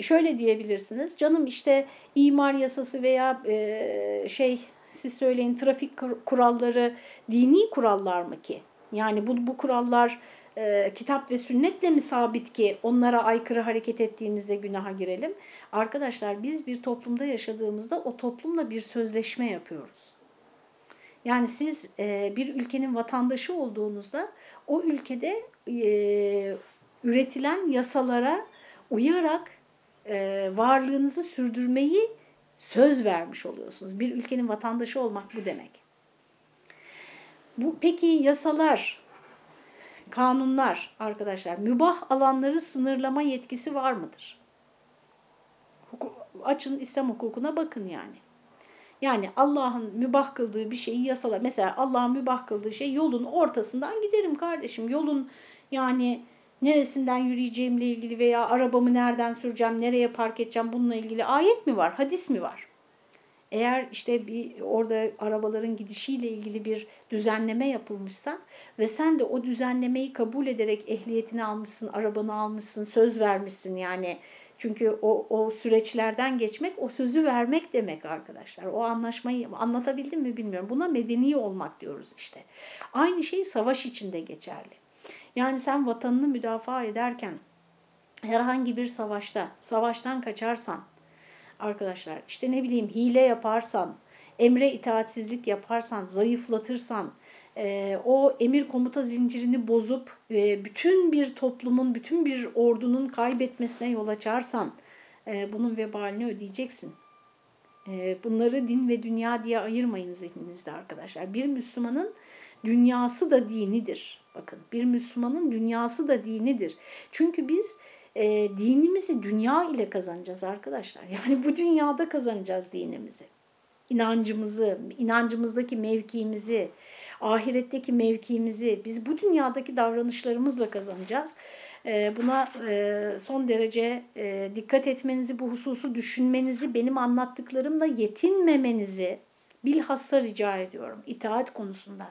şöyle diyebilirsiniz. Canım işte imar yasası veya e, şey siz söyleyin trafik kuralları dini kurallar mı ki? Yani bu, bu kurallar e, kitap ve sünnetle mi sabit ki onlara aykırı hareket ettiğimizde günaha girelim? Arkadaşlar biz bir toplumda yaşadığımızda o toplumla bir sözleşme yapıyoruz. Yani siz e, bir ülkenin vatandaşı olduğunuzda o ülkede e, üretilen yasalara uyarak e, varlığınızı sürdürmeyi söz vermiş oluyorsunuz. Bir ülkenin vatandaşı olmak bu demek. Bu, peki yasalar, kanunlar arkadaşlar mübah alanları sınırlama yetkisi var mıdır? Açın İslam hukukuna bakın yani. Yani Allah'ın mübah kıldığı bir şeyi yasalar. Mesela Allah'ın mübah kıldığı şey yolun ortasından giderim kardeşim. Yolun yani neresinden yürüyeceğimle ilgili veya arabamı nereden süreceğim, nereye park edeceğim bununla ilgili ayet mi var, hadis mi var? Eğer işte bir orada arabaların gidişiyle ilgili bir düzenleme yapılmışsa ve sen de o düzenlemeyi kabul ederek ehliyetini almışsın, arabanı almışsın, söz vermişsin yani. Çünkü o, o süreçlerden geçmek, o sözü vermek demek arkadaşlar. O anlaşmayı anlatabildim mi bilmiyorum. Buna medeni olmak diyoruz işte. Aynı şey savaş içinde geçerli. Yani sen vatanını müdafaa ederken herhangi bir savaşta, savaştan kaçarsan arkadaşlar işte ne bileyim hile yaparsan, emre itaatsizlik yaparsan, zayıflatırsan, e, o emir komuta zincirini bozup e, bütün bir toplumun, bütün bir ordunun kaybetmesine yol açarsan e, bunun vebalini ödeyeceksin. Bunları din ve dünya diye ayırmayın zihninizde arkadaşlar. Bir Müslümanın dünyası da dinidir. Bakın bir Müslümanın dünyası da dinidir. Çünkü biz e, dinimizi dünya ile kazanacağız arkadaşlar. Yani bu dünyada kazanacağız dinimizi. İnancımızı, inancımızdaki mevkiimizi, ahiretteki mevkiimizi biz bu dünyadaki davranışlarımızla kazanacağız. E, buna e, son derece e, dikkat etmenizi, bu hususu düşünmenizi, benim anlattıklarımla yetinmemenizi bilhassa rica ediyorum itaat konusunda.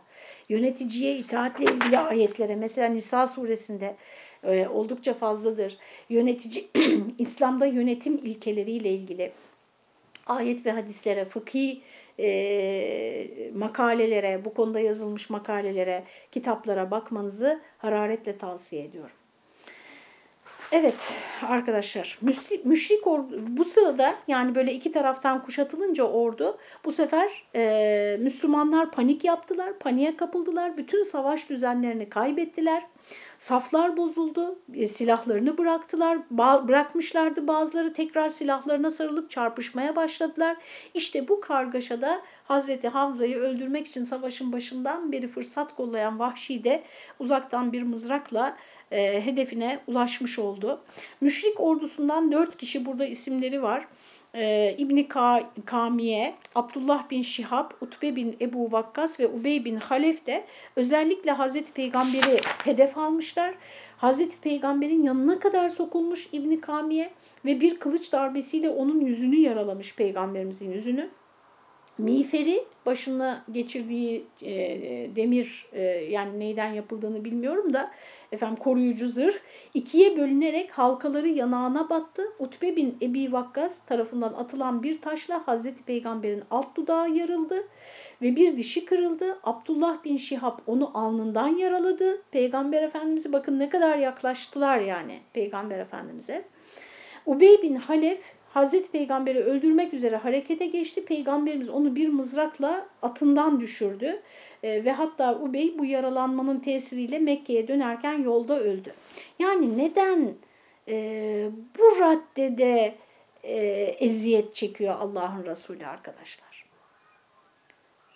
Yöneticiye itaatle ilgili ayetlere mesela Nisa suresinde e, oldukça fazladır. Yönetici İslam'da yönetim ilkeleriyle ilgili ayet ve hadislere, fıkhi e, makalelere, bu konuda yazılmış makalelere, kitaplara bakmanızı hararetle tavsiye ediyorum. Evet arkadaşlar müşrik, müşrik ordu bu sırada yani böyle iki taraftan kuşatılınca ordu bu sefer e, Müslümanlar panik yaptılar, paniğe kapıldılar. Bütün savaş düzenlerini kaybettiler. Saflar bozuldu, e, silahlarını bıraktılar, ba bırakmışlardı bazıları tekrar silahlarına sarılıp çarpışmaya başladılar. İşte bu kargaşada Hazreti Hamza'yı öldürmek için savaşın başından beri fırsat kollayan Vahşi de uzaktan bir mızrakla e, hedefine ulaşmış oldu. Müşrik ordusundan dört kişi burada isimleri var. E, İbni Kamiye, Abdullah bin Şihab, Utbe bin Ebu Vakkas ve Ubey bin Halef de özellikle Hazreti Peygamber'i hedef almışlar. Hazreti Peygamber'in yanına kadar sokulmuş İbni Kamiye ve bir kılıç darbesiyle onun yüzünü yaralamış Peygamberimizin yüzünü. Miğferi başına geçirdiği e, demir e, yani neyden yapıldığını bilmiyorum da efendim koruyucu zırh ikiye bölünerek halkaları yanağına battı. Utbe bin Ebi Vakkas tarafından atılan bir taşla Hazreti Peygamber'in alt dudağı yarıldı ve bir dişi kırıldı. Abdullah bin Şihab onu alnından yaraladı. Peygamber Efendimiz'e bakın ne kadar yaklaştılar yani Peygamber Efendimiz'e. Ubey bin Halef Hazreti Peygamber'i öldürmek üzere harekete geçti. Peygamberimiz onu bir mızrakla atından düşürdü. E, ve hatta Ubey bu yaralanmanın tesiriyle Mekke'ye dönerken yolda öldü. Yani neden e, bu raddede e, eziyet çekiyor Allah'ın Resulü arkadaşlar?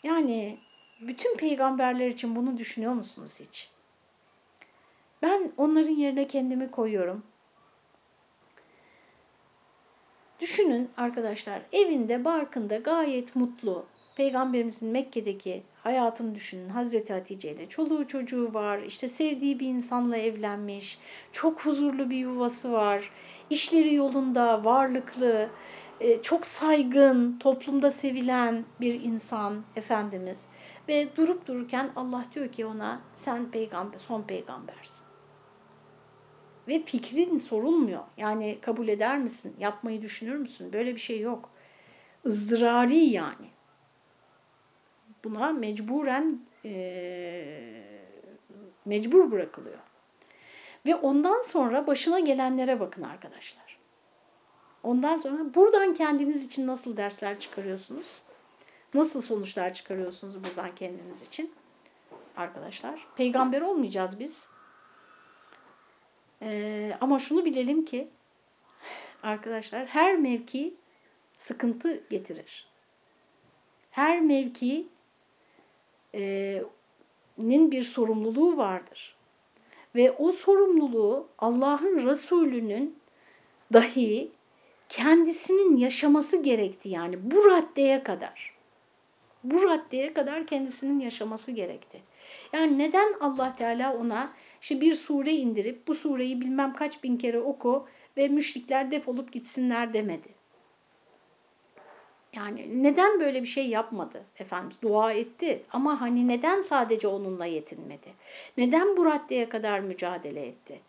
Yani bütün peygamberler için bunu düşünüyor musunuz hiç? Ben onların yerine kendimi koyuyorum. Düşünün arkadaşlar evinde barkında gayet mutlu. Peygamberimizin Mekke'deki hayatını düşünün. Hazreti Hatice ile çoluğu çocuğu var. işte sevdiği bir insanla evlenmiş. Çok huzurlu bir yuvası var. işleri yolunda, varlıklı, e, çok saygın, toplumda sevilen bir insan Efendimiz. Ve durup dururken Allah diyor ki ona sen peygamber, son peygambersin. Ve fikrin sorulmuyor. Yani kabul eder misin? Yapmayı düşünür müsün? Böyle bir şey yok. ızdırari yani. Buna mecburen e, mecbur bırakılıyor. Ve ondan sonra başına gelenlere bakın arkadaşlar. Ondan sonra buradan kendiniz için nasıl dersler çıkarıyorsunuz? Nasıl sonuçlar çıkarıyorsunuz buradan kendiniz için? Arkadaşlar, peygamber olmayacağız biz. Ee, ama şunu bilelim ki arkadaşlar her mevki sıkıntı getirir. Her mevkinin bir sorumluluğu vardır. Ve o sorumluluğu Allah'ın Resulü'nün dahi kendisinin yaşaması gerekti yani bu raddeye kadar. Bu raddeye kadar kendisinin yaşaması gerekti. Yani neden Allah Teala ona işte bir sure indirip bu sureyi bilmem kaç bin kere oku ve müşrikler defolup gitsinler demedi. Yani neden böyle bir şey yapmadı Efendimiz? Dua etti ama hani neden sadece onunla yetinmedi? Neden bu raddeye kadar mücadele etti?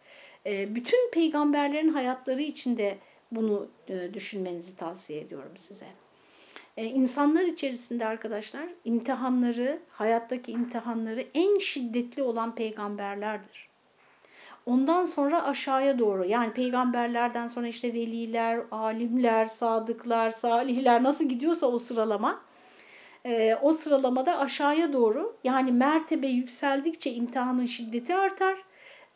E, bütün peygamberlerin hayatları içinde bunu e, düşünmenizi tavsiye ediyorum size. E, insanlar içerisinde arkadaşlar imtihanları, hayattaki imtihanları en şiddetli olan peygamberlerdir. Ondan sonra aşağıya doğru yani peygamberlerden sonra işte veliler, alimler, sadıklar, salihler nasıl gidiyorsa o sıralama e, o sıralamada aşağıya doğru yani mertebe yükseldikçe imtihanın şiddeti artar.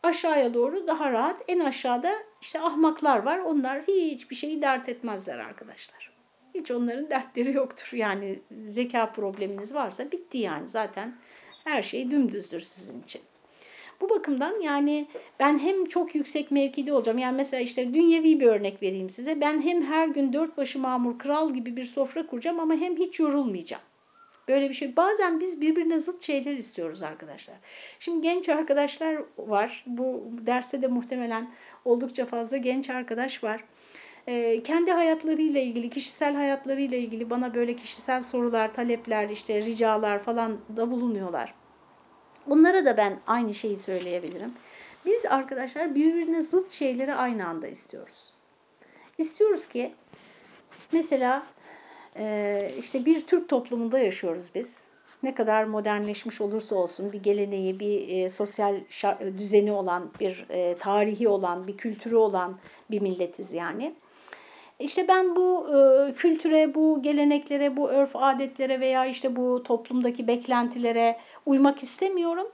Aşağıya doğru daha rahat en aşağıda işte ahmaklar var onlar hiçbir şeyi dert etmezler arkadaşlar. Hiç onların dertleri yoktur. Yani zeka probleminiz varsa bitti yani zaten her şey dümdüzdür sizin için. Bu bakımdan yani ben hem çok yüksek mevkide olacağım. Yani mesela işte dünyevi bir örnek vereyim size. Ben hem her gün dört başı mamur kral gibi bir sofra kuracağım ama hem hiç yorulmayacağım. Böyle bir şey. Bazen biz birbirine zıt şeyler istiyoruz arkadaşlar. Şimdi genç arkadaşlar var. Bu derste de muhtemelen oldukça fazla genç arkadaş var. Ee, kendi hayatlarıyla ilgili, kişisel hayatlarıyla ilgili bana böyle kişisel sorular, talepler, işte ricalar falan da bulunuyorlar. Bunlara da ben aynı şeyi söyleyebilirim. Biz arkadaşlar birbirine zıt şeyleri aynı anda istiyoruz. İstiyoruz ki mesela e, işte bir Türk toplumunda yaşıyoruz biz. Ne kadar modernleşmiş olursa olsun bir geleneği, bir e, sosyal düzeni olan, bir e, tarihi olan, bir kültürü olan bir milletiz yani. İşte ben bu e, kültüre, bu geleneklere, bu örf adetlere veya işte bu toplumdaki beklentilere uymak istemiyorum.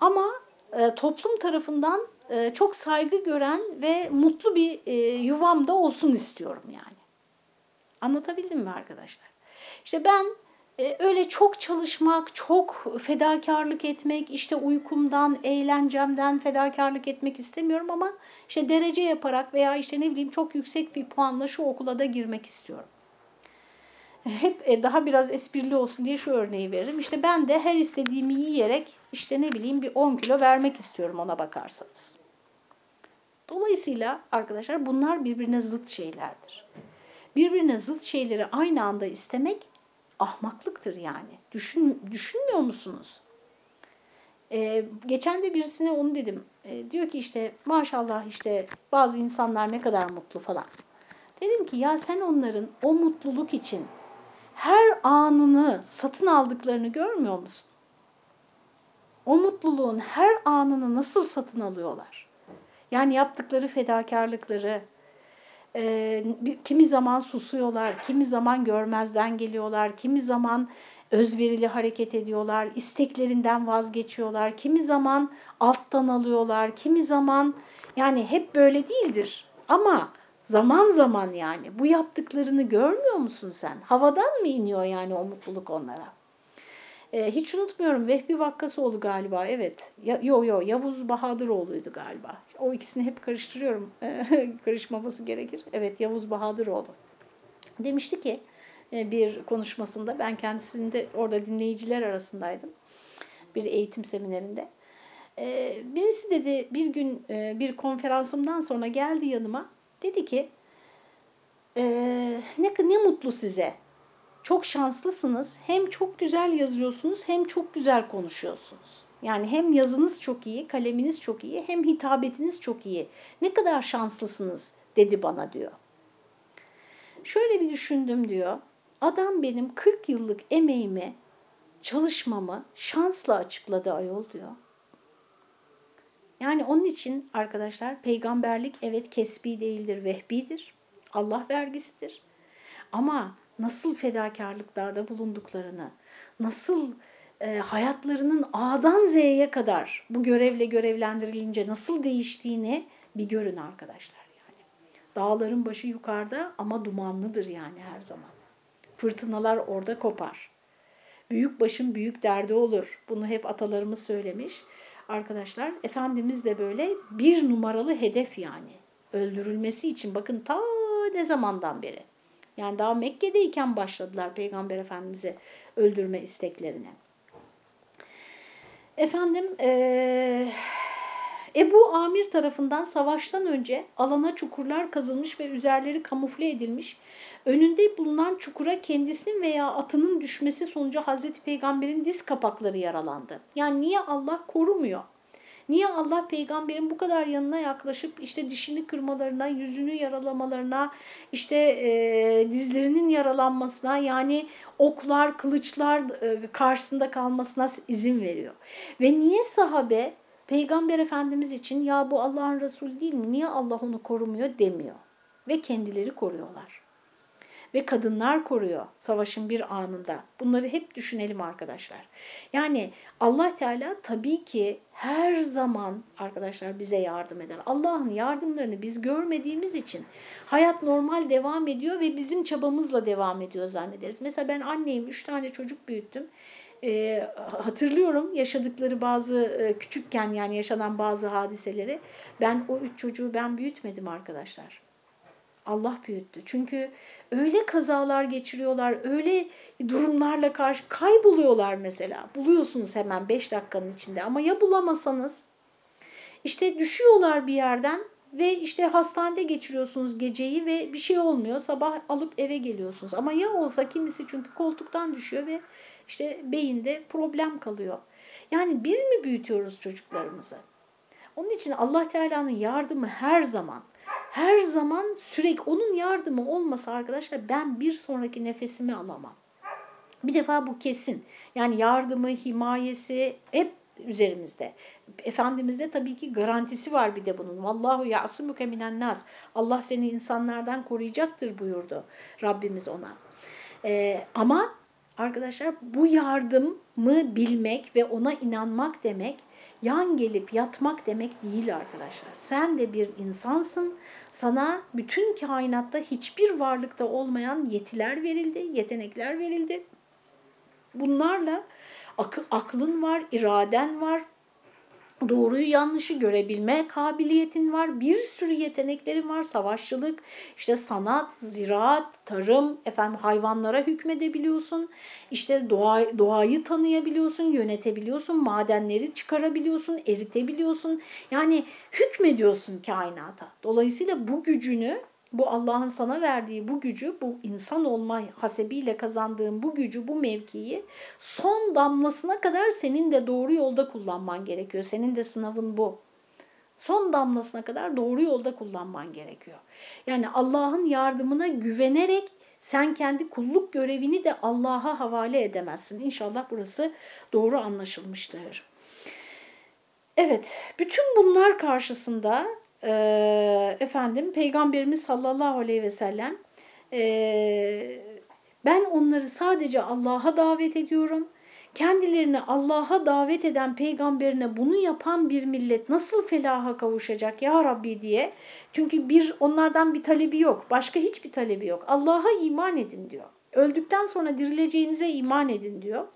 Ama e, toplum tarafından e, çok saygı gören ve mutlu bir e, yuvam da olsun istiyorum yani. Anlatabildim mi arkadaşlar? İşte ben öyle çok çalışmak, çok fedakarlık etmek, işte uykumdan, eğlencemden fedakarlık etmek istemiyorum ama işte derece yaparak veya işte ne bileyim çok yüksek bir puanla şu okula da girmek istiyorum. Hep e, daha biraz esprili olsun diye şu örneği veririm. İşte ben de her istediğimi yiyerek işte ne bileyim bir 10 kilo vermek istiyorum ona bakarsanız. Dolayısıyla arkadaşlar bunlar birbirine zıt şeylerdir. Birbirine zıt şeyleri aynı anda istemek ahmaklıktır yani. Düşün, düşünmüyor musunuz? Ee, geçen de birisine onu dedim. Ee, diyor ki işte maşallah işte bazı insanlar ne kadar mutlu falan. Dedim ki ya sen onların o mutluluk için her anını satın aldıklarını görmüyor musun? O mutluluğun her anını nasıl satın alıyorlar? Yani yaptıkları fedakarlıkları, e, kimi zaman susuyorlar, kimi zaman görmezden geliyorlar, kimi zaman özverili hareket ediyorlar, isteklerinden vazgeçiyorlar, kimi zaman alttan alıyorlar, kimi zaman yani hep böyle değildir. Ama zaman zaman yani bu yaptıklarını görmüyor musun sen? Havadan mı iniyor yani o mutluluk onlara? Ee, hiç unutmuyorum Vehbi Vakkasoğlu galiba evet. Ya, yo yo Yavuz Bahadıroğlu'ydu galiba. O ikisini hep karıştırıyorum. Karışmaması gerekir. Evet Yavuz Bahadıroğlu. Demişti ki e, bir konuşmasında ben kendisinde orada dinleyiciler arasındaydım. Bir eğitim seminerinde. Ee, birisi dedi bir gün e, bir konferansımdan sonra geldi yanıma. Dedi ki e, ne, ne mutlu size. Çok şanslısınız. Hem çok güzel yazıyorsunuz hem çok güzel konuşuyorsunuz. Yani hem yazınız çok iyi, kaleminiz çok iyi, hem hitabetiniz çok iyi. Ne kadar şanslısınız dedi bana diyor. Şöyle bir düşündüm diyor. Adam benim 40 yıllık emeğimi, çalışmamı şansla açıkladı ayol diyor. Yani onun için arkadaşlar peygamberlik evet kesbi değildir, vehbidir. Allah vergisidir. Ama nasıl fedakarlıklarda bulunduklarını, nasıl e, hayatlarının A'dan Z'ye kadar bu görevle görevlendirilince nasıl değiştiğini bir görün arkadaşlar yani. Dağların başı yukarıda ama dumanlıdır yani her zaman. Fırtınalar orada kopar. Büyük başın büyük derdi olur. Bunu hep atalarımız söylemiş. Arkadaşlar Efendimiz de böyle bir numaralı hedef yani. Öldürülmesi için bakın ta ne zamandan beri. Yani daha Mekke'deyken başladılar Peygamber Efendimiz'i öldürme isteklerine. Efendim ee, Ebu Amir tarafından savaştan önce alana çukurlar kazılmış ve üzerleri kamufle edilmiş. Önünde bulunan çukura kendisinin veya atının düşmesi sonucu Hazreti Peygamber'in diz kapakları yaralandı. Yani niye Allah korumuyor? Niye Allah peygamberin bu kadar yanına yaklaşıp işte dişini kırmalarına, yüzünü yaralamalarına, işte e, dizlerinin yaralanmasına yani oklar, kılıçlar e, karşısında kalmasına izin veriyor? Ve niye sahabe peygamber efendimiz için ya bu Allah'ın Resulü değil mi? Niye Allah onu korumuyor demiyor. Ve kendileri koruyorlar ve kadınlar koruyor savaşın bir anında. Bunları hep düşünelim arkadaşlar. Yani Allah Teala tabii ki her zaman arkadaşlar bize yardım eder. Allah'ın yardımlarını biz görmediğimiz için hayat normal devam ediyor ve bizim çabamızla devam ediyor zannederiz. Mesela ben anneyim, üç tane çocuk büyüttüm. Ee, hatırlıyorum yaşadıkları bazı e, küçükken yani yaşanan bazı hadiseleri. Ben o üç çocuğu ben büyütmedim arkadaşlar. Allah büyüttü. Çünkü öyle kazalar geçiriyorlar, öyle durumlarla karşı kayboluyorlar mesela. Buluyorsunuz hemen 5 dakikanın içinde ama ya bulamasanız işte düşüyorlar bir yerden ve işte hastanede geçiriyorsunuz geceyi ve bir şey olmuyor. Sabah alıp eve geliyorsunuz. Ama ya olsa kimisi çünkü koltuktan düşüyor ve işte beyinde problem kalıyor. Yani biz mi büyütüyoruz çocuklarımızı? Onun için Allah Teala'nın yardımı her zaman her zaman sürekli onun yardımı olmasa arkadaşlar ben bir sonraki nefesimi alamam. Bir defa bu kesin. Yani yardımı, himayesi hep üzerimizde. Efendimizde tabii ki garantisi var bir de bunun. Vallahu ya'simuke minen nas. Allah seni insanlardan koruyacaktır buyurdu Rabbimiz ona. Ee, ama arkadaşlar bu yardımı bilmek ve ona inanmak demek yan gelip yatmak demek değil arkadaşlar. Sen de bir insansın. Sana bütün kainatta hiçbir varlıkta olmayan yetiler verildi, yetenekler verildi. Bunlarla ak aklın var, iraden var, doğruyu yanlışı görebilme kabiliyetin var. Bir sürü yeteneklerin var. Savaşçılık, işte sanat, ziraat, tarım, efendim hayvanlara hükmedebiliyorsun. İşte doğa, doğayı tanıyabiliyorsun, yönetebiliyorsun, madenleri çıkarabiliyorsun, eritebiliyorsun. Yani hükmediyorsun kainata. Dolayısıyla bu gücünü bu Allah'ın sana verdiği bu gücü, bu insan olma hasebiyle kazandığın bu gücü, bu mevkiyi son damlasına kadar senin de doğru yolda kullanman gerekiyor. Senin de sınavın bu. Son damlasına kadar doğru yolda kullanman gerekiyor. Yani Allah'ın yardımına güvenerek sen kendi kulluk görevini de Allah'a havale edemezsin. İnşallah burası doğru anlaşılmıştır. Evet, bütün bunlar karşısında e, efendim Peygamberimiz sallallahu aleyhi ve sellem e, ben onları sadece Allah'a davet ediyorum. Kendilerini Allah'a davet eden peygamberine bunu yapan bir millet nasıl felaha kavuşacak ya Rabbi diye. Çünkü bir onlardan bir talebi yok. Başka hiçbir talebi yok. Allah'a iman edin diyor. Öldükten sonra dirileceğinize iman edin diyor.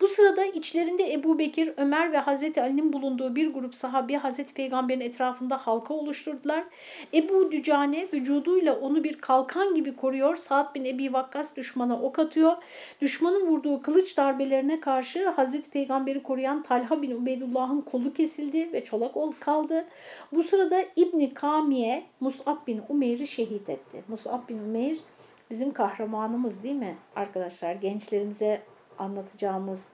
Bu sırada içlerinde Ebu Bekir, Ömer ve Hazreti Ali'nin bulunduğu bir grup sahabi Hazreti Peygamber'in etrafında halka oluşturdular. Ebu Dücane vücuduyla onu bir kalkan gibi koruyor. Sa'd bin Ebi Vakkas düşmana ok atıyor. Düşmanın vurduğu kılıç darbelerine karşı Hazreti Peygamber'i koruyan Talha bin Ubeydullah'ın kolu kesildi ve çolak ol kaldı. Bu sırada İbni Kamiye Mus'ab bin Umeyr'i şehit etti. Mus'ab bin Umeyr bizim kahramanımız değil mi arkadaşlar? Gençlerimize anlatacağımız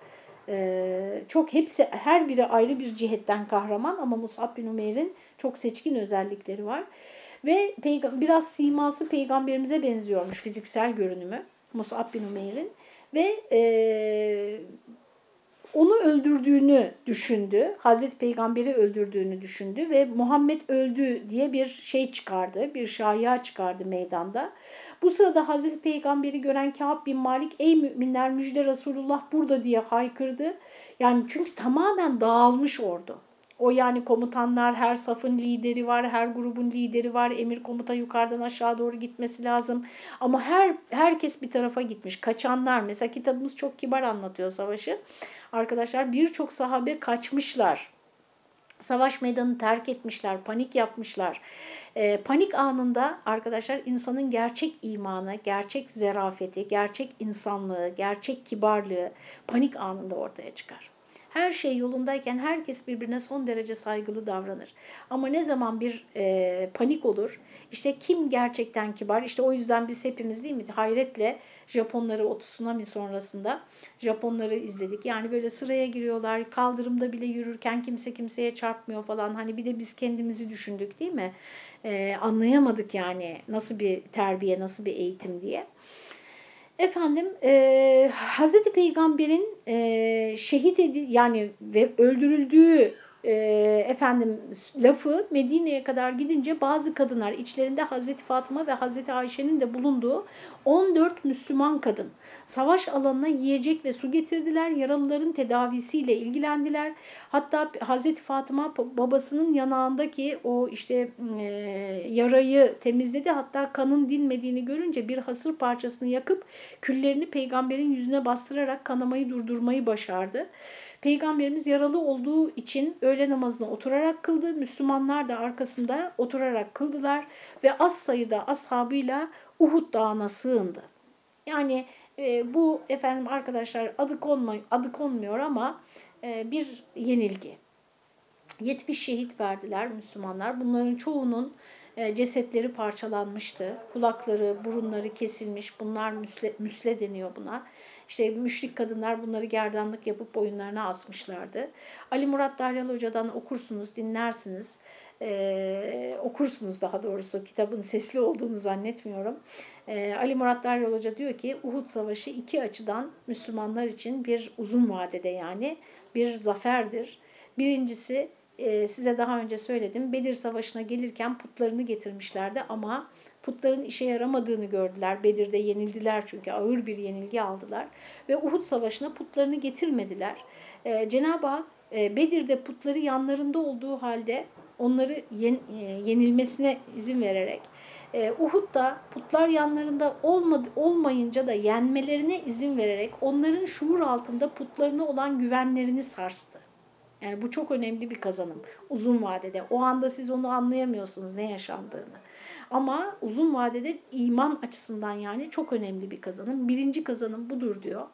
e, çok hepsi her biri ayrı bir cihetten kahraman ama Musab bin Umeyr'in çok seçkin özellikleri var. Ve biraz siması peygamberimize benziyormuş fiziksel görünümü Musab bin Umeyr'in ve e, onu öldürdüğünü düşündü. Hazreti Peygamber'i öldürdüğünü düşündü ve Muhammed öldü diye bir şey çıkardı. Bir şaya çıkardı meydanda. Bu sırada Hazreti Peygamber'i gören Kâb bin Malik ey müminler müjde Resulullah burada diye haykırdı. Yani çünkü tamamen dağılmış ordu. O yani komutanlar, her safın lideri var, her grubun lideri var. Emir komuta yukarıdan aşağı doğru gitmesi lazım. Ama her herkes bir tarafa gitmiş. Kaçanlar mesela kitabımız çok kibar anlatıyor savaşı. Arkadaşlar birçok sahabe kaçmışlar. Savaş meydanını terk etmişler, panik yapmışlar. E, panik anında arkadaşlar insanın gerçek imanı, gerçek zerafeti, gerçek insanlığı, gerçek kibarlığı panik anında ortaya çıkar. Her şey yolundayken herkes birbirine son derece saygılı davranır. Ama ne zaman bir e, panik olur, işte kim gerçekten kibar, işte o yüzden biz hepimiz değil mi hayretle Japonları o tsunami sonrasında Japonları izledik. Yani böyle sıraya giriyorlar, kaldırımda bile yürürken kimse kimseye çarpmıyor falan. Hani bir de biz kendimizi düşündük değil mi? Ee, anlayamadık yani nasıl bir terbiye, nasıl bir eğitim diye. Efendim e, Hazreti Peygamber'in e, şehit edi yani ve öldürüldüğü e, efendim lafı Medine'ye kadar gidince bazı kadınlar içlerinde Hazreti Fatıma ve Hazreti Ayşe'nin de bulunduğu 14 Müslüman kadın savaş alanına yiyecek ve su getirdiler. Yaralıların tedavisiyle ilgilendiler. Hatta Hazreti Fatıma babasının yanağındaki o işte e, yarayı temizledi. Hatta kanın dinmediğini görünce bir hasır parçasını yakıp küllerini peygamberin yüzüne bastırarak kanamayı durdurmayı başardı. Peygamberimiz yaralı olduğu için öğle namazını oturarak kıldı. Müslümanlar da arkasında oturarak kıldılar ve az sayıda ashabıyla Uhud Dağı'na sığındı. Yani e, bu efendim arkadaşlar adı, konma, adı konmuyor ama e, bir yenilgi. 70 şehit verdiler Müslümanlar. Bunların çoğunun e, cesetleri parçalanmıştı. Kulakları, burunları kesilmiş. Bunlar müsle, müsle deniyor buna. İşte müşrik kadınlar bunları gerdanlık yapıp boyunlarına asmışlardı. Ali Murat Daryalı Hoca'dan okursunuz, dinlersiniz. Ee, okursunuz daha doğrusu kitabın sesli olduğunu zannetmiyorum. Ee, Ali Murat Daryalı Hoca diyor ki Uhud Savaşı iki açıdan Müslümanlar için bir uzun vadede yani bir zaferdir. Birincisi e, size daha önce söyledim Bedir Savaşı'na gelirken putlarını getirmişlerdi ama Putların işe yaramadığını gördüler. Bedir'de yenildiler çünkü ağır bir yenilgi aldılar. Ve Uhud Savaşı'na putlarını getirmediler. Ee, Cenab-ı Hak e, Bedir'de putları yanlarında olduğu halde onları yen, e, yenilmesine izin vererek e, Uhud'da putlar yanlarında olmadı, olmayınca da yenmelerine izin vererek onların şuur altında putlarına olan güvenlerini sarstı. Yani bu çok önemli bir kazanım uzun vadede. O anda siz onu anlayamıyorsunuz ne yaşandığını. Ama uzun vadede iman açısından yani çok önemli bir kazanım. Birinci kazanım budur diyor.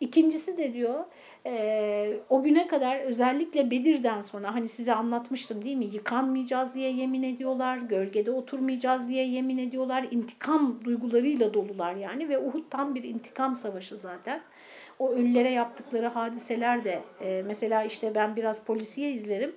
İkincisi de diyor e, o güne kadar özellikle Bedir'den sonra hani size anlatmıştım değil mi? Yıkanmayacağız diye yemin ediyorlar, gölgede oturmayacağız diye yemin ediyorlar. İntikam duygularıyla dolular yani ve Uhud tam bir intikam savaşı zaten o ölülere yaptıkları hadiseler de e, mesela işte ben biraz polisiye izlerim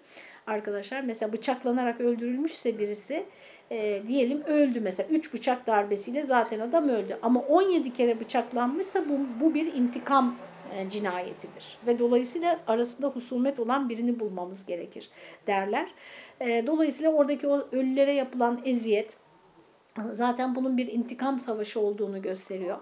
arkadaşlar. Mesela bıçaklanarak öldürülmüşse birisi e, diyelim öldü mesela 3 bıçak darbesiyle zaten adam öldü. Ama 17 kere bıçaklanmışsa bu, bu bir intikam e, cinayetidir. Ve dolayısıyla arasında husumet olan birini bulmamız gerekir derler. E, dolayısıyla oradaki o ölülere yapılan eziyet zaten bunun bir intikam savaşı olduğunu gösteriyor.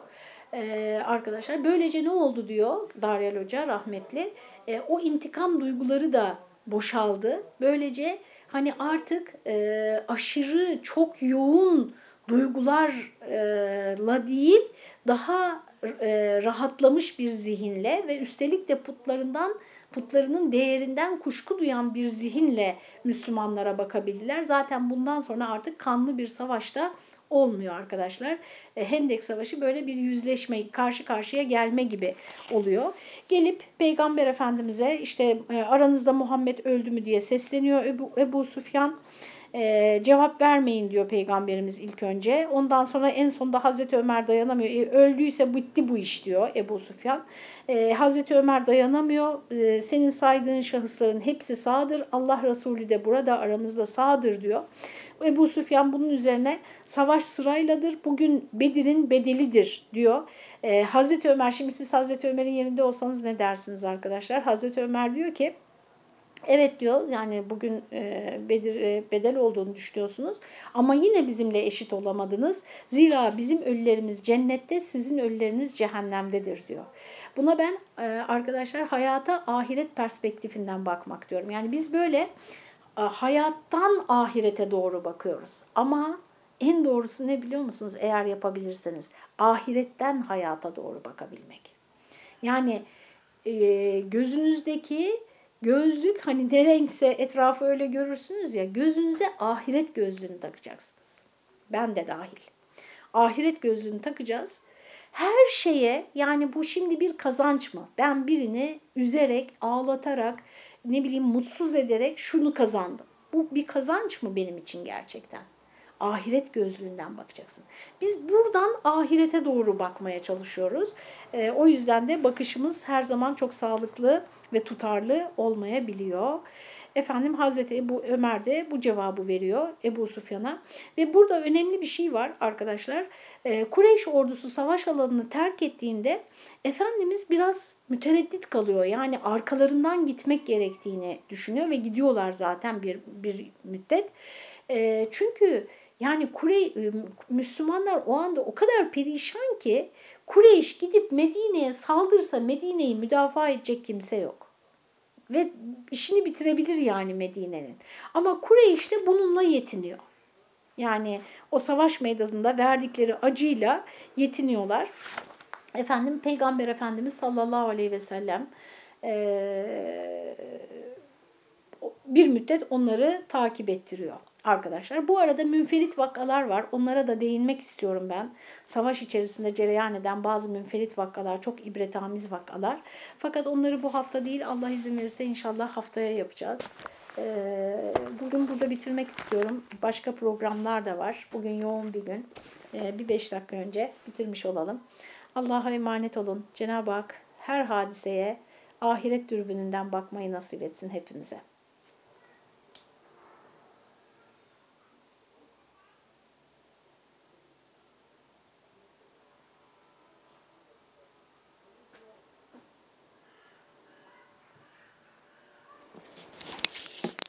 Ee, arkadaşlar böylece ne oldu diyor Daryal Hoca rahmetli. Ee, o intikam duyguları da boşaldı. Böylece hani artık e, aşırı çok yoğun duygularla değil daha e, rahatlamış bir zihinle ve üstelik de putlarından putlarının değerinden kuşku duyan bir zihinle Müslümanlara bakabildiler. Zaten bundan sonra artık kanlı bir savaşta olmuyor arkadaşlar. E, Hendek Savaşı böyle bir yüzleşme, karşı karşıya gelme gibi oluyor. Gelip Peygamber Efendimiz'e işte e, aranızda Muhammed öldü mü diye sesleniyor Ebu, Ebu Sufyan. Ee, cevap vermeyin diyor Peygamberimiz ilk önce. Ondan sonra en sonunda Hazreti Ömer dayanamıyor. E, öldüyse bitti bu iş diyor Ebu Sufyan. Ee, Hazreti Ömer dayanamıyor. Ee, senin saydığın şahısların hepsi sağdır. Allah Resulü de burada aramızda sağdır diyor. Ebu Süfyan bunun üzerine savaş sırayladır. Bugün Bedir'in bedelidir diyor. Ee, Hazreti Ömer şimdi siz Hazreti Ömer'in yerinde olsanız ne dersiniz arkadaşlar? Hazreti Ömer diyor ki Evet diyor yani bugün e, bedir, e, bedel olduğunu düşünüyorsunuz ama yine bizimle eşit olamadınız. Zira bizim ölülerimiz cennette sizin ölüleriniz cehennemdedir diyor. Buna ben e, arkadaşlar hayata ahiret perspektifinden bakmak diyorum. Yani biz böyle e, hayattan ahirete doğru bakıyoruz ama en doğrusu ne biliyor musunuz eğer yapabilirseniz ahiretten hayata doğru bakabilmek. Yani e, gözünüzdeki Gözlük hani ne renkse etrafı öyle görürsünüz ya gözünüze ahiret gözlüğünü takacaksınız. Ben de dahil. Ahiret gözlüğünü takacağız. Her şeye yani bu şimdi bir kazanç mı? Ben birini üzerek, ağlatarak, ne bileyim mutsuz ederek şunu kazandım. Bu bir kazanç mı benim için gerçekten? Ahiret gözlüğünden bakacaksın. Biz buradan ahirete doğru bakmaya çalışıyoruz. E, o yüzden de bakışımız her zaman çok sağlıklı ve tutarlı olmayabiliyor. Efendim Hazreti Ebu Ömer de bu cevabı veriyor Ebu Sufyan'a. Ve burada önemli bir şey var arkadaşlar. E, Kureyş ordusu savaş alanını terk ettiğinde Efendimiz biraz mütereddit kalıyor. Yani arkalarından gitmek gerektiğini düşünüyor ve gidiyorlar zaten bir, bir müddet. E, çünkü yani Kurey, Müslümanlar o anda o kadar perişan ki Kureyş gidip Medine'ye saldırsa Medine'yi müdafaa edecek kimse yok. Ve işini bitirebilir yani Medine'nin. Ama Kureyş de bununla yetiniyor. Yani o savaş meydanında verdikleri acıyla yetiniyorlar. Efendim Peygamber Efendimiz sallallahu aleyhi ve sellem bir müddet onları takip ettiriyor arkadaşlar. Bu arada münferit vakalar var. Onlara da değinmek istiyorum ben. Savaş içerisinde cereyan eden bazı münferit vakalar, çok ibretamiz vakalar. Fakat onları bu hafta değil, Allah izin verirse inşallah haftaya yapacağız. Ee, bugün burada bitirmek istiyorum. Başka programlar da var. Bugün yoğun bir gün. Ee, bir beş dakika önce bitirmiş olalım. Allah'a emanet olun. Cenab-ı Hak her hadiseye ahiret dürbününden bakmayı nasip etsin hepimize.